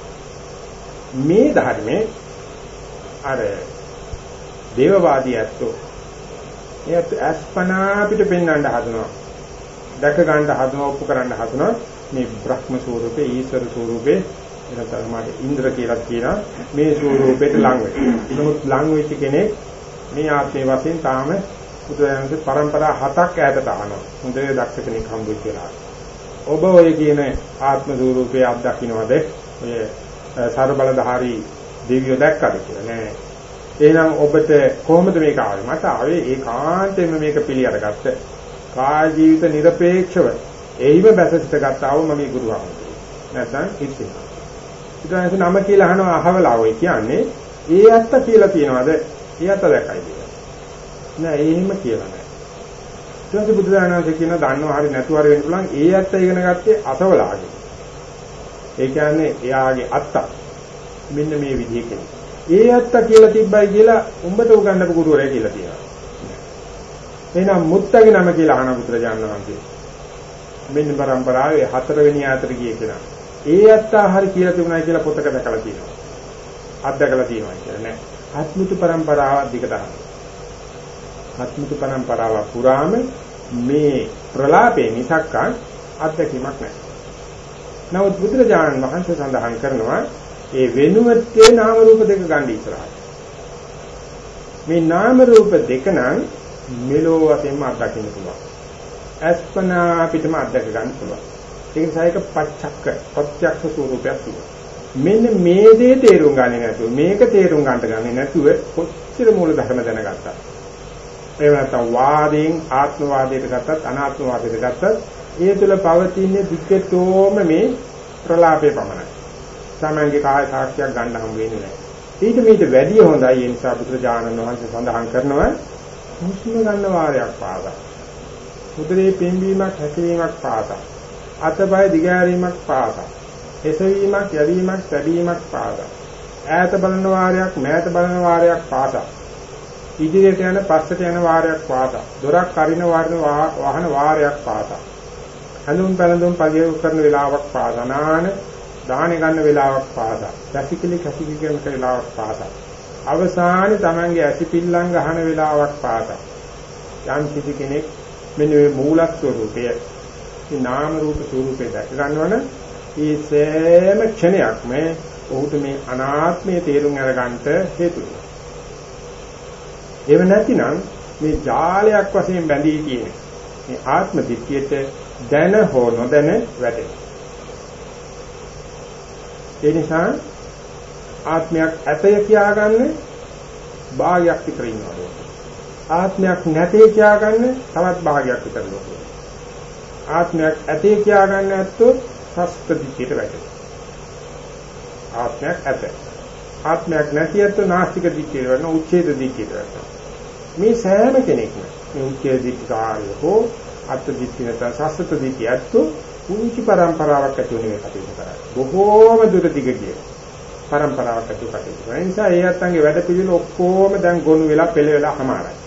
A: මේ ධර්මයේ අර දේවවාදී ඇත්තෝ එයත් අස්පනා අපිට පෙන්වන්න හදනවා. දැක ගන්න හදනවා, ඔප්පු කරන්න හදනවා. මේ බ්‍රහ්ම ස්වરૂපේ, ඊශ්වර ස්වરૂපේ එනතර මාට ඉන්ද්‍ර කියලා කියන මේ ස්වරූපයට ලං වෙනවා. නමුත් ලං වෙච්ච කෙනෙක් මේ ආත්මේ වශයෙන් තාම බුදුරජාණන්ගේ પરම්පරා හතක් ඈතට අහනවා. හොඳේ දක්ෂ කෙනෙක් හම්බුත් වෙලා. ඔබ ඔය කියන ආත්ම ස්වරූපය අත්දකින්නවද? ඔය සර්බලධාරී දෙවියෝ දැක්කද කියලා නෑ. එහෙනම් ඔබට කොහොමද මේක ආවේ? මට ආවේ ඒකාන්තයෙන්ම මේක පිළි අරගත්ත. කාය ජීවිත নিরপেক্ষව එයිම බැසසිට ගත්තා වූ මම ගුරුවරු. නැත්නම් ඉතින් ඊට පස්සේ නම කියලා අහනවා අහවලා ඔය කියන්නේ ඒ ඇත්ත කියලා තියනවාද? ඒ ඇත්ත දැක්කයි කියලා. නෑ එහෙම කියලා නෑ. ඊට පස්සේ බුදුදානන්සේ කියන දන්නව හරි නැතුව හරි වෙන්න පුළුවන් ඒ ඇත්ත ඉගෙන ගත්තේ අසවලාගේ. ඒ කියන්නේ එයාගේ අත්ත. මෙන්න මේ විදිහ කෙනෙක්. ඒ ඇත්ත කියලා තිබ්බයි කියලා උඹට උගන්නපු ගුරුවරයා කියලා තියෙනවා. එහෙනම් මුත්තගේ නම කියලා අහන බුදුරජාණන් වහන්සේ. මෙන්න પરම්පරාවේ හතරවෙනි ආතර ගියේ කෙනා. ඒ අත්තා හරි කියලා තිබුණා කියලා පොතක දැකලා තියෙනවා. අත්දැකලා තියෙනවා කියලා නෑ. ආත්මික પરම්පරාව දිගට අහනවා. ආත්මික પરම්පරාව පුරාම මේ ප්‍රලාපේ මිසක්කා අත්දැකීමක් නෑ. නමුත් බුදුරජාණන් වහන්සේ සඳහන් කරනවා ඒ වෙනුවත්තේ නාම රූප දෙක ගන්න ඉස්සරහට. මේ නාම රූප දෙක නම් මෙලෝ වශයෙන්ම අත්දකින්න පුළුවන්. අස්පනා අපිටම අත්දක ගන්න පුළුවන්. ඒක නිසා ඒක පච්චක්ක ප්‍රත්‍යක්ෂ ස්වරූපයක් තියෙනවා. මෙන්න මේ දේ තේරුම් ගන්නේ නැතුව මේක තේරුම් ගන්නට ගන්නේ නැතුව කොච්චර මූල ධර්ම දැනගත්තා. ඒ නැත්නම් වාදයෙන් ආත්මවාදයට ගත්තත් අනාත්මවාදයට ගත්තත් ඒ තුල පවතින දික්කතෝම මේ ප්‍රලාපේ පමණයි. සමංගේ කාය සාක්ෂියක් ගන්න හම් වෙන්නේ නැහැ. ඊට මීට වැඩිය හොඳයි ඒ නිසා බුදුරජාණන් වහන්සේ සඳහන් කරනවා හුස්ම ගන්න වාරයක් පාදා. උදරේ පිම්බීමක් හැකිලීමක් පාදා. අතපය දිගෑරීමක් පාසා. එසවීමක් යැවීමක් සැදීමක් පාසා. ඈත බලන වාරයක් මෑත බලන වාරයක් පාසා. ඉදිරියට යන පස්සට යන වාරයක් පාසා. දොරක් අරින වාහන වාරයක් පාසා. හඳුන් පැලඳුන් පරියව කරන වේලාවක් පාසා. නාන දාහනේ ගන්න වේලාවක් පාසා. රසිකලි කසිකි කරන වේලාවක් පාසා. අවසානයේ Tamange ඇසිපිල්ලම් ගහන වේලාවක් පාසා. යම් කිසි කෙනෙක් මෙන්න මේ මූල ස්වરૂපය මේ නාම රූප ස්වરૂපේ දැක ගන්නවනම් ඒ සෑම ක්ෂණයක්ම ඔහුට මේ අනාත්මය තේරුම් අරගන්නට හේතු වෙනවා. එහෙම නැතිනම් මේ ජාලයක් වශයෙන් බැඳී තියෙන මේ ආත්ම දිට්ඨියට දැන හෝ නොදැන වැටෙනවා. ඒ නිසා ආත්මයක් ඇතය කියාගන්න භාගයක් විතර ඉන්නවා. ආත්මයක් නැතේ කියාගන්න තවත් භාගයක් විතර ලෝකෙ. ආත්මයක් ඇතේ කියා ගන්න ඇත්තෝ සස්පතිචිත වැටෙනවා. ආත්මයක් ඇත. ආත්මයක් නැති ඇත්තෝ නාස්තික දික්කේ වෙන උච්ඡේද දික්කේ වෙනවා මේ සෑම කෙනෙක්ම මේ උච්ඡේද දික්කාරය හෝ අත් දික්කිනත සස්පත දික්කේ ඇත්තෝ කුංචි પરම්පරාවක් ඇති වෙන එකට කරා බොහෝම දුර දිග කියන પરම්පරාවක් ඇති කොට ඒ නිසා ඒ අත්ංගේ වැඩ පිළිවෙල ඔක්කොම දැන් ගොනු වෙලා පෙළ වෙලා හමාරයි.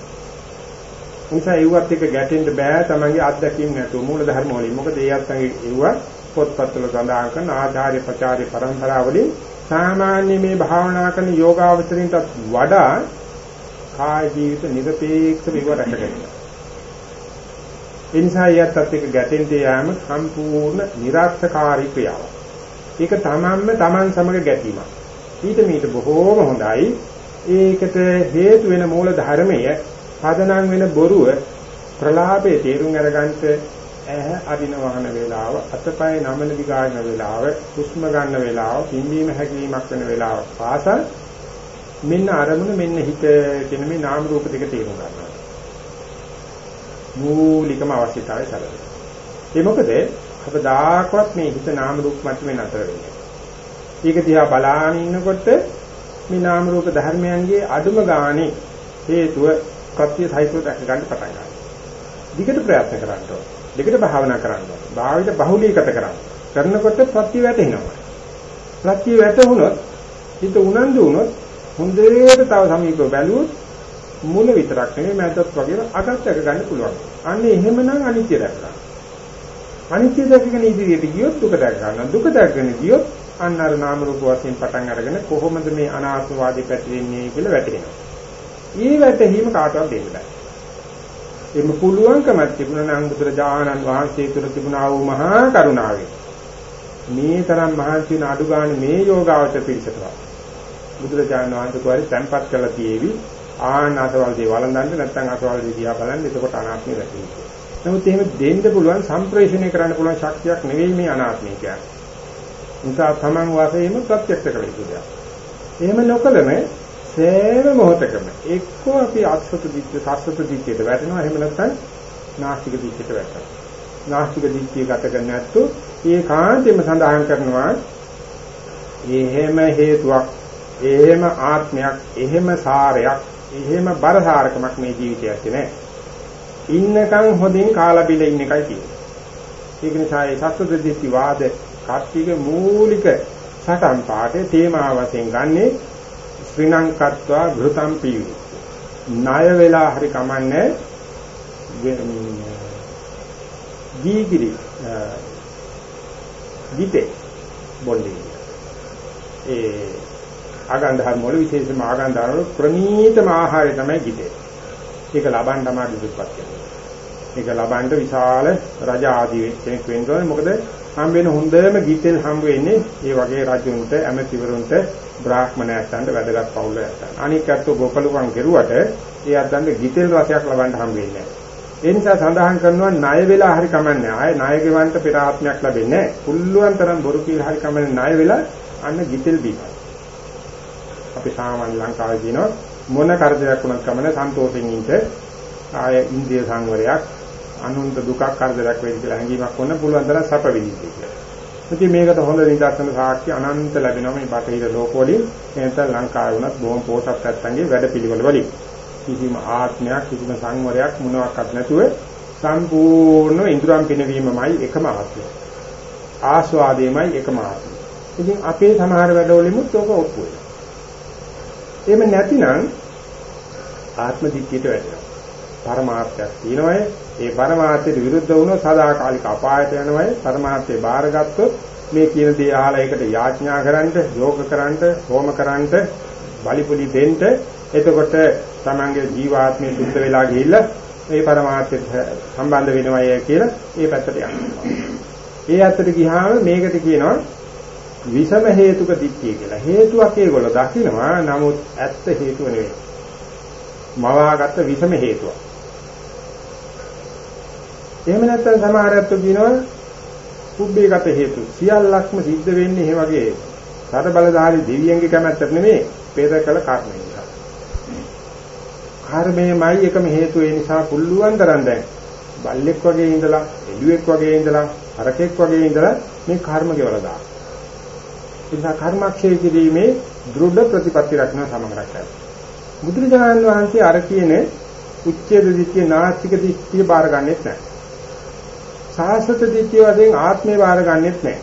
A: නිසා ඒවත් එක ගැටෙන්න බෑ තමන්ගේ අත්දැකීම් නැතුව මූල ධර්ම වලින්. මොකද ඒ අත්දැකීම් ඒවා පොත්පත්වල සඳහන් කරන ආචාර්ය ප්‍රචාරය પરම්පරාවලින් සාමාන්‍ය මේ භාවනා කරන යෝගාවචරින්ටත් වඩා කාය ජීවිත නිරපේක්ෂ විවරකට ගන්නවා. ඒ නිසා යත්තත් එක ගැටෙන්න යාම සම්පූර්ණ નિરાක්ෂකාරී ක්‍රියාවක්. ඒක තමන්ම තමන් සමග ගැටීමක්. ඊට මීට බොහෝම හොඳයි. ඒකට හේතු වෙන මූල ධර්මය පදනම් වෙන බොරුව ප්‍රලාපයේ තේරුම් අරගන්නට ඇහ අදින වහන වේලාව අතපය නමන දිගාන වේලාව හුස්ම ගන්න වේලාව පිම්බීම හැකිලීමක් වෙන වේලාව පාසල් මෙන්න අරමුණ මෙන්න හිත කියන මේ නාම රූප දෙක තේරුම් ගන්නවා මූලිකම අවශ්‍යතාවය සැලසෙනවා. ඒ මොකද අපදාකවත් මේ හිත නාම රූප මැත්තේ නතර වෙන්නේ. ඒක දිහා බලාගෙන ඉන්නකොට මේ නාම රූප ධර්මයන්ගේ අඩුම ගානේ හේතුව ප්‍රත්‍ය සහිතව දැක ගන්න පටන් ගන්නවා. දිගට ප්‍රයත්න කරන්න ඕන. දිගට භාවනා කරන්න ඕන. භාවිත බහුලීකත කරන්න. කරනකොට ප්‍රත්‍ය වැටෙනවා. ප්‍රත්‍ය වැටුණොත් හිත උනන්දු වුණොත් හොඳට තව සමීපව බැලුවොත් මුල විතරක් නෙමෙයි මැදත් වගේ අගත් දැක ගන්න පුළුවන්. අන්න එහෙමනම් අනිත්‍ය දැක ගන්න. අනිත්‍ය දැකගෙන ඉදිරියට ගියොත් දුක දැක ගන්න. දුක දැකගෙන ගියොත් අන්න අර නාම රූප වශයෙන් පටන් අරගෙන කොහොමද මේ අනාත්මවාදී පැතිරෙන්නේ කියලා වැටෙනවා. ඊ වැටහීම කාටවත් දෙන්න බෑ. එන්න පුළුවන්කමක් තිබුණා නම් බුදුරජාණන් වහන්සේ තුර තිබුණා වූ මහා කරුණාවෙන් මේ තරම් මහන්සි වෙන අඩු ගන්න මේ යෝගාවචර පිළිසතවා බුදුරජාණන් වහන්සේ කෝරි තැන්පත් කළා තියේවි ආන අසවල් දේ වළඳන්න නැත්නම් අසවල් දේ දිහා බලන්න එතකොට අනාත්මය වැටෙනවා. නමුත් එහෙම දෙන්න පුළුවන් සම්ප්‍රේෂණය කරන්න පුළුවන් ශක්තියක් නෙවෙයි මේ අනාත්මය කියන්නේ. නිසා තමන් වාසයෙම ප්‍රත්‍යක්ෂ කළ යුතු දෙයක්. එහෙම නොකලම සෑම මොහොතකම එක්කෝ අපි අත්සත දිච්ච සස්සත දිච්චයට වැටෙනවා එහෙම නැත්නම් නාස්තික දිච්චයට වැටෙනවා. නාස්තික දිච්චිය ගත කරන්නේ නැත්තු ඒකාන්තයෙන්ම සඳහන් කරනවා එහෙම හේතුවක් එහෙම ආත්මයක් එහෙම සාරයක් එහෙම බරසාරකමක් මේ ජීවිතයක් නෑ. ඉන්නකම් හොඳින් කාලා බිල ඉන්න එකයි තියෙන්නේ. ඒක නිසා ඒ සත්‍යදිට්ඨි වාද කාර්තික මූලික සටන් පාඩේ තේමා වශයෙන් ගන්නේ ශ්‍රී ලංකත්වා ඝෘතම් පීවි. ණය වෙලා හරි කමන්නේ දීගිරි ගිතේ බොන්නේ. ඒ ආගන් ධර්ම වල විශේෂම ආගන් ධර්ම වල ප්‍රණීතම ආහාරය තමයි ගිතේ. ඒක ලබන්න තමයි දුප්පත් කියන්නේ. ඒක ලබන්න විශාල රජ ආදී කෙනෙක් වෙන්න ඕනේ. මොකද හම් වෙන හොඳම ගිතෙන් හම් වෙන්නේ ඒ වගේ රජුන්ට ඇමතිවරුන්ට බ්‍රාහ්මණයන්ට වැදගත් පවුල යටට. අනික අතෝ ගෝපලුවන් කෙරුවට ඒ අද්දන්ට ගිතෙල් රසයක් ලබන්න හම් වෙන්නේ නැහැ. ඒ නිසා සඳහන් කරනවා ණය වෙලා හරි කමන්නේ. ආයේ ණය ගෙවන්න පෙර ආත්මයක් ලැබෙන්නේ නැහැ. කුල්ලුවන් තරම් බොරු කියලා හරි කමන්නේ ණය වෙලා අන්න ගිතෙල් බීමයි. අපි සාමාන්‍ය ලංකාවේ දිනන මොන කරදරයක් වුණත් කමන සන්තෝෂෙන් ඉන්න ආය ඉන්දිය සංවරයක් අනුන්ට දුකක් කරදරයක් වෙයි කියලා හැඟීමක් වුණ පුළුවන් තරම් සැප විඳින්න කියලා. ඉතින් මේකට හොඳ නිදර්ශන සාක්ෂි අනන්ත ලැබෙනවා මේ බටහිර ලෝකවලින් එතන ලංකාවේ වුණත් බොහොම පෝසත් පැත්තන්ගේ වැඩපිළිවෙල වලින්. කිසිම ආත්මයක් කිසිම සංවරයක් මොනවාක්වත් නැතුව සම්පූර්ණ ඉන්ද්‍රයන් පිනවීමමයි එකම ආත්මය. ආස්වාදයමයි එකම ආත්මය. ඉතින් අපේ සමහර වැඩවලිමුත් ඔක ඔප්පු වෙනවා. එහෙම නැතිනම් ආත්ම දිට්ඨියට වැටෙනවා. පරමාර්ථයක් තියෙනවයි ඒ පරමාර්ථයට විරුද්ධ වුණොත් සදාකාලික අපායට යනවයි පරමාර්ථය බාරගත්තොත් මේ කියන දේ අහලා ඒකට යාඥා කරන්න, යෝග කරන්න, හෝම කරන්න, බලිපුලි දෙන්න එතකොට තමන්ගේ ජීවාත්මය සුද්ධ වෙලා ගිහිල්ලා මේ පරමාර්ථයට සම්බන්ධ වෙනවයි කියලා ඒ පැත්තට යනවා. ඒ ඇත්තට ගියාම මේකට කියනවා විෂම හේතුක දිට්ඨිය කියලා. හේතුවක් ඒගොල්ලෝ දකිනවා. නමුත් ඇත්ත හේතුව නෙවෙයි. මවාගත්ත විෂම හේතුව. එහෙම නැත්නම් සමහරයත් කියනවා කුබ්බේගත හේතු. සියල්ලක්ම සිද්ධ වෙන්නේ එහෙ වගේ සතර බලධාරී දෙවියන්ගේ කැමැත්තක් නෙමෙයි. පෙර කළ කර්මය නිසා. කර්මයමයි එකම හේතුව ඒ නිසා පුළුවන් තරම් දැන් බල්ලෙක් වගේ ඉඳලා එළුවෙක් වගේ ඉඳලා හරකෙක් වගේ ඉඳලා මේ කර්ම ගෙවලා දාන්න. ඒ නිසා කර්මක්ෂය කිරීමේ දෘঢ় ප්‍රතිපත්ති රැකන සමගරක්යි. බුදුරජාණන් වහන්සේ අර කියන උච්ඡේද දිට්ඨිය නාස්තික දිට්ඨිය බාරගන්නෙත් නැහැ. සාසත දිට්ඨිය වශයෙන් ආත්මේ බාරගන්නෙත් නැහැ.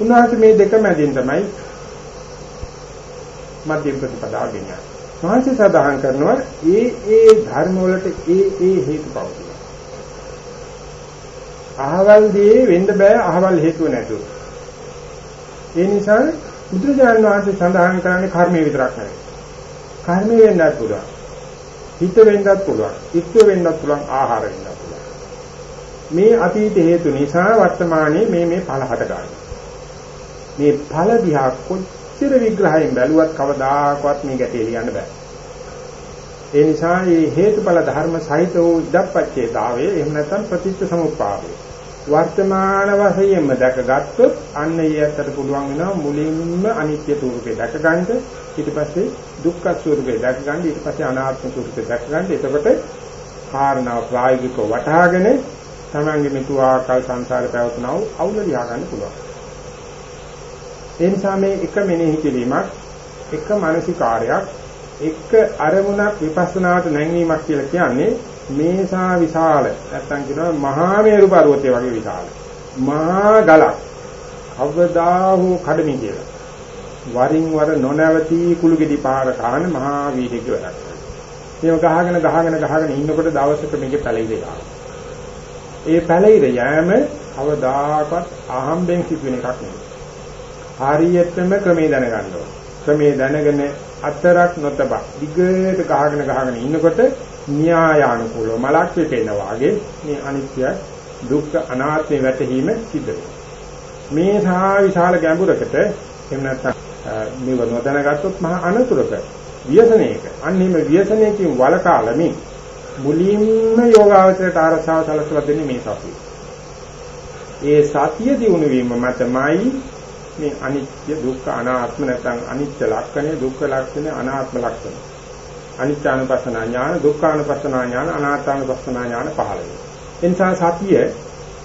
A: උන්වහන්සේ මේ දෙක මැදින් තමයි මධ්‍යම ප්‍රතිපදාව ගෙනියන්නේ. වහන්සේ සඳහන් කරනවා ඒ ඒ ධර්ම වලට ඒ ඒ හේතු පවතින. අහවල් දේ වෙන්න බෑ අහවල් හේතුව නැතුව. ඒ නිසා බුදුරජාණන් වහන්සේ සඳහන් කරන්නේ කර්මයේ විතරක් නෙවෙයි. කර්මයේ වෙන්නත් පුළුවන්. හිත වෙන්නත් පුළුවන්. ඉත්‍ය වෙන්නත් පුළුවන්. ආහාර වෙන්නත් පුළුවන්. මේ අතීත හේතු නිසා වර්තමානයේ මේ මේ ඵල හටගන්නවා. මේ ඵල දිහා කොච්චර විග්‍රහයෙන් බැලුවත් කවදාකවත් මේ ගැටේ ලියන්න බෑ. ඒ නිසා මේ හේතුඵල ධර්ම සහිත වූ ඉදප්පච්චේතාවය එහෙම නැත්නම් ප්‍රතිච්ඡ සමුප්පාදය. වර්තමාන වශයෙන්ම දැකගත්තොත් අන්න ඒ අතර පුළුවන් වෙනවා මුලින්ම අනිත්‍ය ස්වરૂපේ දැකගන්න ඊට පස්සේ දුක්ඛ ස්වરૂපේ දැකගන්න ඊට පස්සේ අනාත්ම ස්වરૂපේ දැකගන්න එතකොට කාරණා ප්‍රායෝගිකව වටහාගෙන තමන්ගේ මිතුආකල් සංසාරේ පැවතුනා වූ අවුල ලියා ගන්න පුළුවන්. ඒ නිසා මේ එක මෙනෙහි කිරීමක් එක මානසිකාරයක් එක අරමුණක් විපස්සනාට නැංවීමක් කියලා කියන්නේ මේසා විශාල නැත්තම් කියනවා මහා මේරු පර්වතය වගේ විශාල. මහා ගලක්. අවදා වූ කඩමි කියලා. වරින් වර නොනවති කුළු ගෙඩි පාර කාන මහා වීදික වැඩක්. මේව ගහගෙන ගහගෙන ගහගෙන ඉන්නකොට දවසක මේකේ පැලිරෙලා ඒ පැලිර යෑම අවදාකත් අහම්බෙන් සිදුවෙන එකක් නෙවෙයි හරියටම ක්‍රමේ දැනගන්න ඕනේ ක්‍රමේ දැනගෙන අතරක් නොතබ දිගට ගහගෙන ගහගෙන ඉන්නකොට න්‍යායානුකූලව මලක් වෙපෙනා වාගේ මේ අනිත්‍ය දුක්ඛ අනාත්ම වැටහීම සිද්ධ වෙනවා. මේ සා විශාල ගැඹුරකට එහෙම නැත්නම් මේව නොදැනගත්තොත් මහා අනතුරක ව්‍යසනයක අන්නේම ව්‍යසනයකින් වලකාලමින් මුලින්ම යෝගාවචරයට ආරසාව සලසලා දෙන්නේ මේ සතිය. ඒ සතිය දිනු වීම මතමයි මේ අනිත්‍ය දුක්ඛ අනාත්ම නැත්නම් අනිත්‍ය ලක්ෂණය දුක්ඛ ලක්ෂණය අනාත්ම ලක්ෂණය අනිත්‍යානුපස්සන ඥාන දුක්ඛානුපස්සන ඥාන අනාත්මානුපස්සන ඥාන පහළ වෙනවා. එනිසා සතිය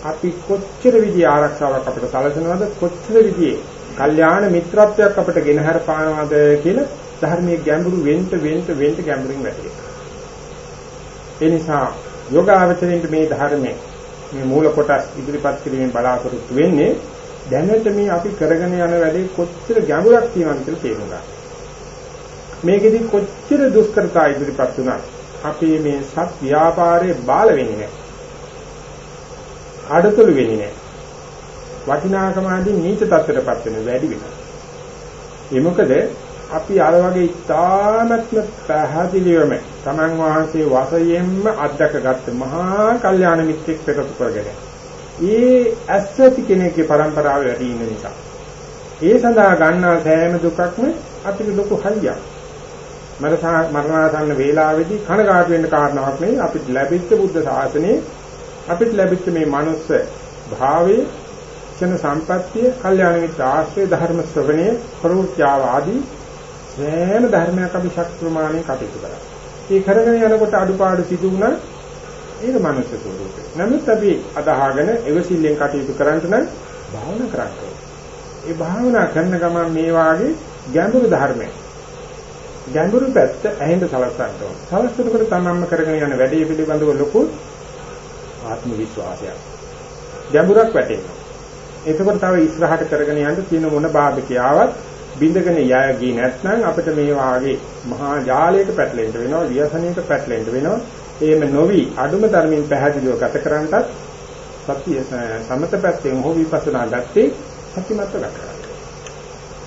A: අපි කොච්චර විදි ආරක්ෂාවක් අපිට සැලසනවද කොච්චර විදිහේ කල්යාණ මිත්‍රත්වයක් අපිට ගෙනහැර පානවද කියලා ධර්මයේ ගැඹුරු වෙන්න වෙන්න වෙන්න ගැඹුරින් වැටෙනවා. ඒ නිසා යෝගාවචරයෙන් මේ ධර්මයේ මේ මූල කොටස් ඉදිරිපත් කිරීමෙන් බලාපොරොත්තු වෙන්නේ දැනට මේ අපි කරගෙන යන වැඩේ කොච්චර ගැඹුරක් තියෙනවද කියලා තේරුම් ගන්න. මේකෙදි කොච්චර දුෂ්කරතා ඉදිරිපත් වුණා අපි මේ සත් ව්‍යාපාරයේ බාල වෙන්නේ නැහැ. ආඩතුළු වෙන්නේ නැහැ. වටිනාකම ආදී නීච තත්ත්වයටපත් වෙන වැඩි වෙනවා. ඒ මොකද අපි අර වගේ ඉතාමත්ම පැහැදිලිවම Taman වහන්සේ වශයෙන්ම අත්දකගත්ත මහා කල්යාණ මිත්‍රෙක් පෙරතු කරගෙන ඒ ඇස්සති කෙනෙක්ගේ પરම්පරාව වැඩි ඉන්න නිසා. ඒ සඳහා ගන්නා සෑම දුකක්ම අපිට ලොකු හයියක්. මරණාසන්න වේලාවේදී කනගාටු වෙන්න කාරණාවක් නෙවෙයි අපිට ලැබිච්ච බුද්ධ ශාසනයේ අපිට ලැබිච්ච මේ මනුස්ස භාවයේ චන සම්පත්තිය, කල්යාණ මිත්‍ර ආශ්‍රය ධර්ම ශ්‍රවණය, ප්‍රවෘත්‍යාව ආදී සෑම ධර්මයක් අපි ශක්ති ප්‍රමාණය කටයුතු කරා. ඒ කරගෙන යනකොට අඩුපාඩු සිදු වුණා ඒක මනුස්ස ස්වરૂපේ. නමුත් අපි අදහාගෙන එවසිල්ලෙන් කටයුතු කරන්න නම් භාවනා කරන්න ඒ භාවනා කරන ගමන් මේ වාගේ ගැඹුරු ධර්මයක් ගැඹුරු පැත්ත ඇහෙන්න සලස්සන්න ඕන. සලස්සනකොට තමන්ම කරගෙන යන වැඩේ පිළිබඳව ලොකු ආත්ම විශ්වාසයක්. ගැඹුරක් වැටෙනවා. එතකොට තව ඉස්සරහට කරගෙන යන්න තියෙන මොන බාධකයාවක් බින්දගෙන යයි නැත්නම් අපිට මේ වාගේ මහා ජාලයක පැටලෙන්න වෙනවා, ව්‍යසනයක පැටලෙන්න වෙනවා. එහෙම නොවි අඩුම ධර්මයෙන් පැහැදිලිව ගත කරන්නටත් සතිය සමත පැත්තෙන් හෝ විපස්සනා ගත්තේ සතිමත්ව ගත කරන්න.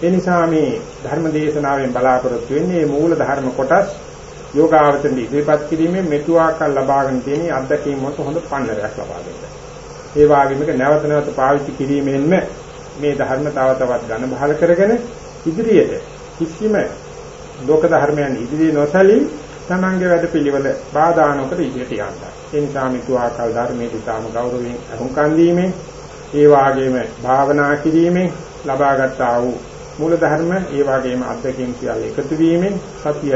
A: ඒ නිසා මේ ධර්ම දේශනාවෙන් බලාපොරොත්තු වෙන්නේ මූල ධර්ම කොටස් යෝගාවචන ඉදිරිපත් කිරීමෙන් මෙතුආකල් ලබාගෙන තියෙන අත්දැකීම් මොකද හොඳ පන්නරයක් ලබා දෙන්න. ඒ වගේම නැවත නැවත පාවිච්චි කිරීමෙන්ම මේ ධර්ම තව තවත් ඝන බහල කරගෙන ඉදිරියට කිසිම ලෝක ධර්මයන් ඉදිරියේ නොසලී තමන්ගේ වැඩපිළිවෙල බාධා නොකර ඉදිරියට යන්න. ඒ නිසා මිතු ආකල් ධර්මයේ තාම ගෞරවයෙන් අහුම්කන් දීමෙන් ඒ වාගේම භාවනා කිරීමෙන් ලබාගත් ආ වූ මූල ධර්ම ඒ වාගේම අධ්‍යක්ෂින් සියල්ල එකතු වීමෙන් සතිය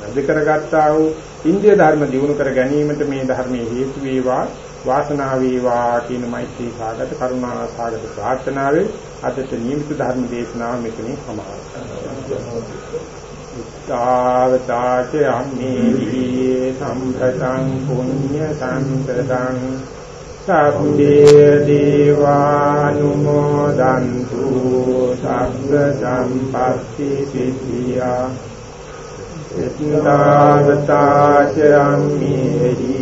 A: නැද කරගත්තා වූ ඉන්දිය ධර්ම දිනු කර ගැනීමට මේ ධර්මයේ හේතු වේවා වාසනාව වේවා කියන මෛත්‍රී සාගත කරුණා සාගත ප්‍රාර්ථනාවෙන් අදට නියමිත ධර්ම දේශනාව මෙතනින් සමාප්ත තාවතාච අම්මේහි සම්පතං පුඤ්ඤ සම්පතං සබ්බේ දේවානුමෝදන්තු සබ්බ සම්පත්ති සිද්ධියා තාවතාච අම්මේහි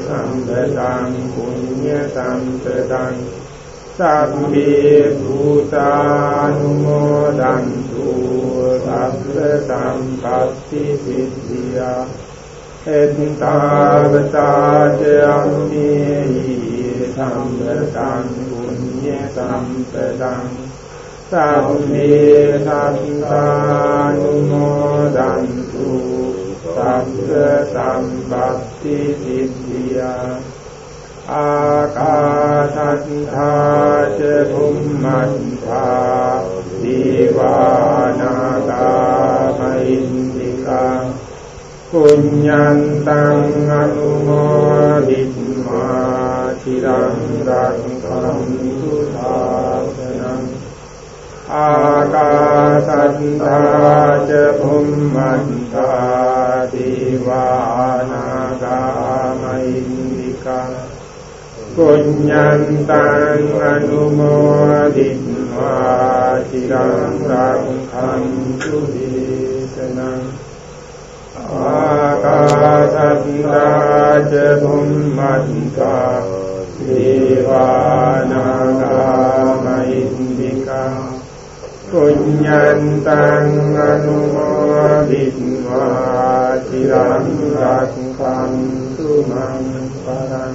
A: සම්පතං පුඤ්ඤ සම්පතං සබ්බේ භූතානුමෝදන්තු දන්තු සබ්බ සම්පatti සිද්ධියා එත්තාවතාච අම්මේහි සම්පතං පුඤ්ඤ සම්පතං සම්මේ සත්තානුමෝදන්තු සබ්බ සම්පatti සිද්ධියා ආකාශත්තා ච භුම්මත්තා දීවානාගාමයින්දිකා පුඤ්ඤන්තං අනුමෝදිත්වා චිරං රක්ඛන්තු සාසනං ආකාශත්තා ච භුම්මත්තා දීවානාගාමයින්දිකා පුඤ්ඤන්තං අනුමෝදිत्वा চিරං රක්ඛන්තු දේශනං ආකාශත්තාච බුම්මත්තා දේවානාගාමහින්దికා පුඤ්ඤන්තං අනුමෝදිत्वा চিරං රක්ඛන්තු මං පරං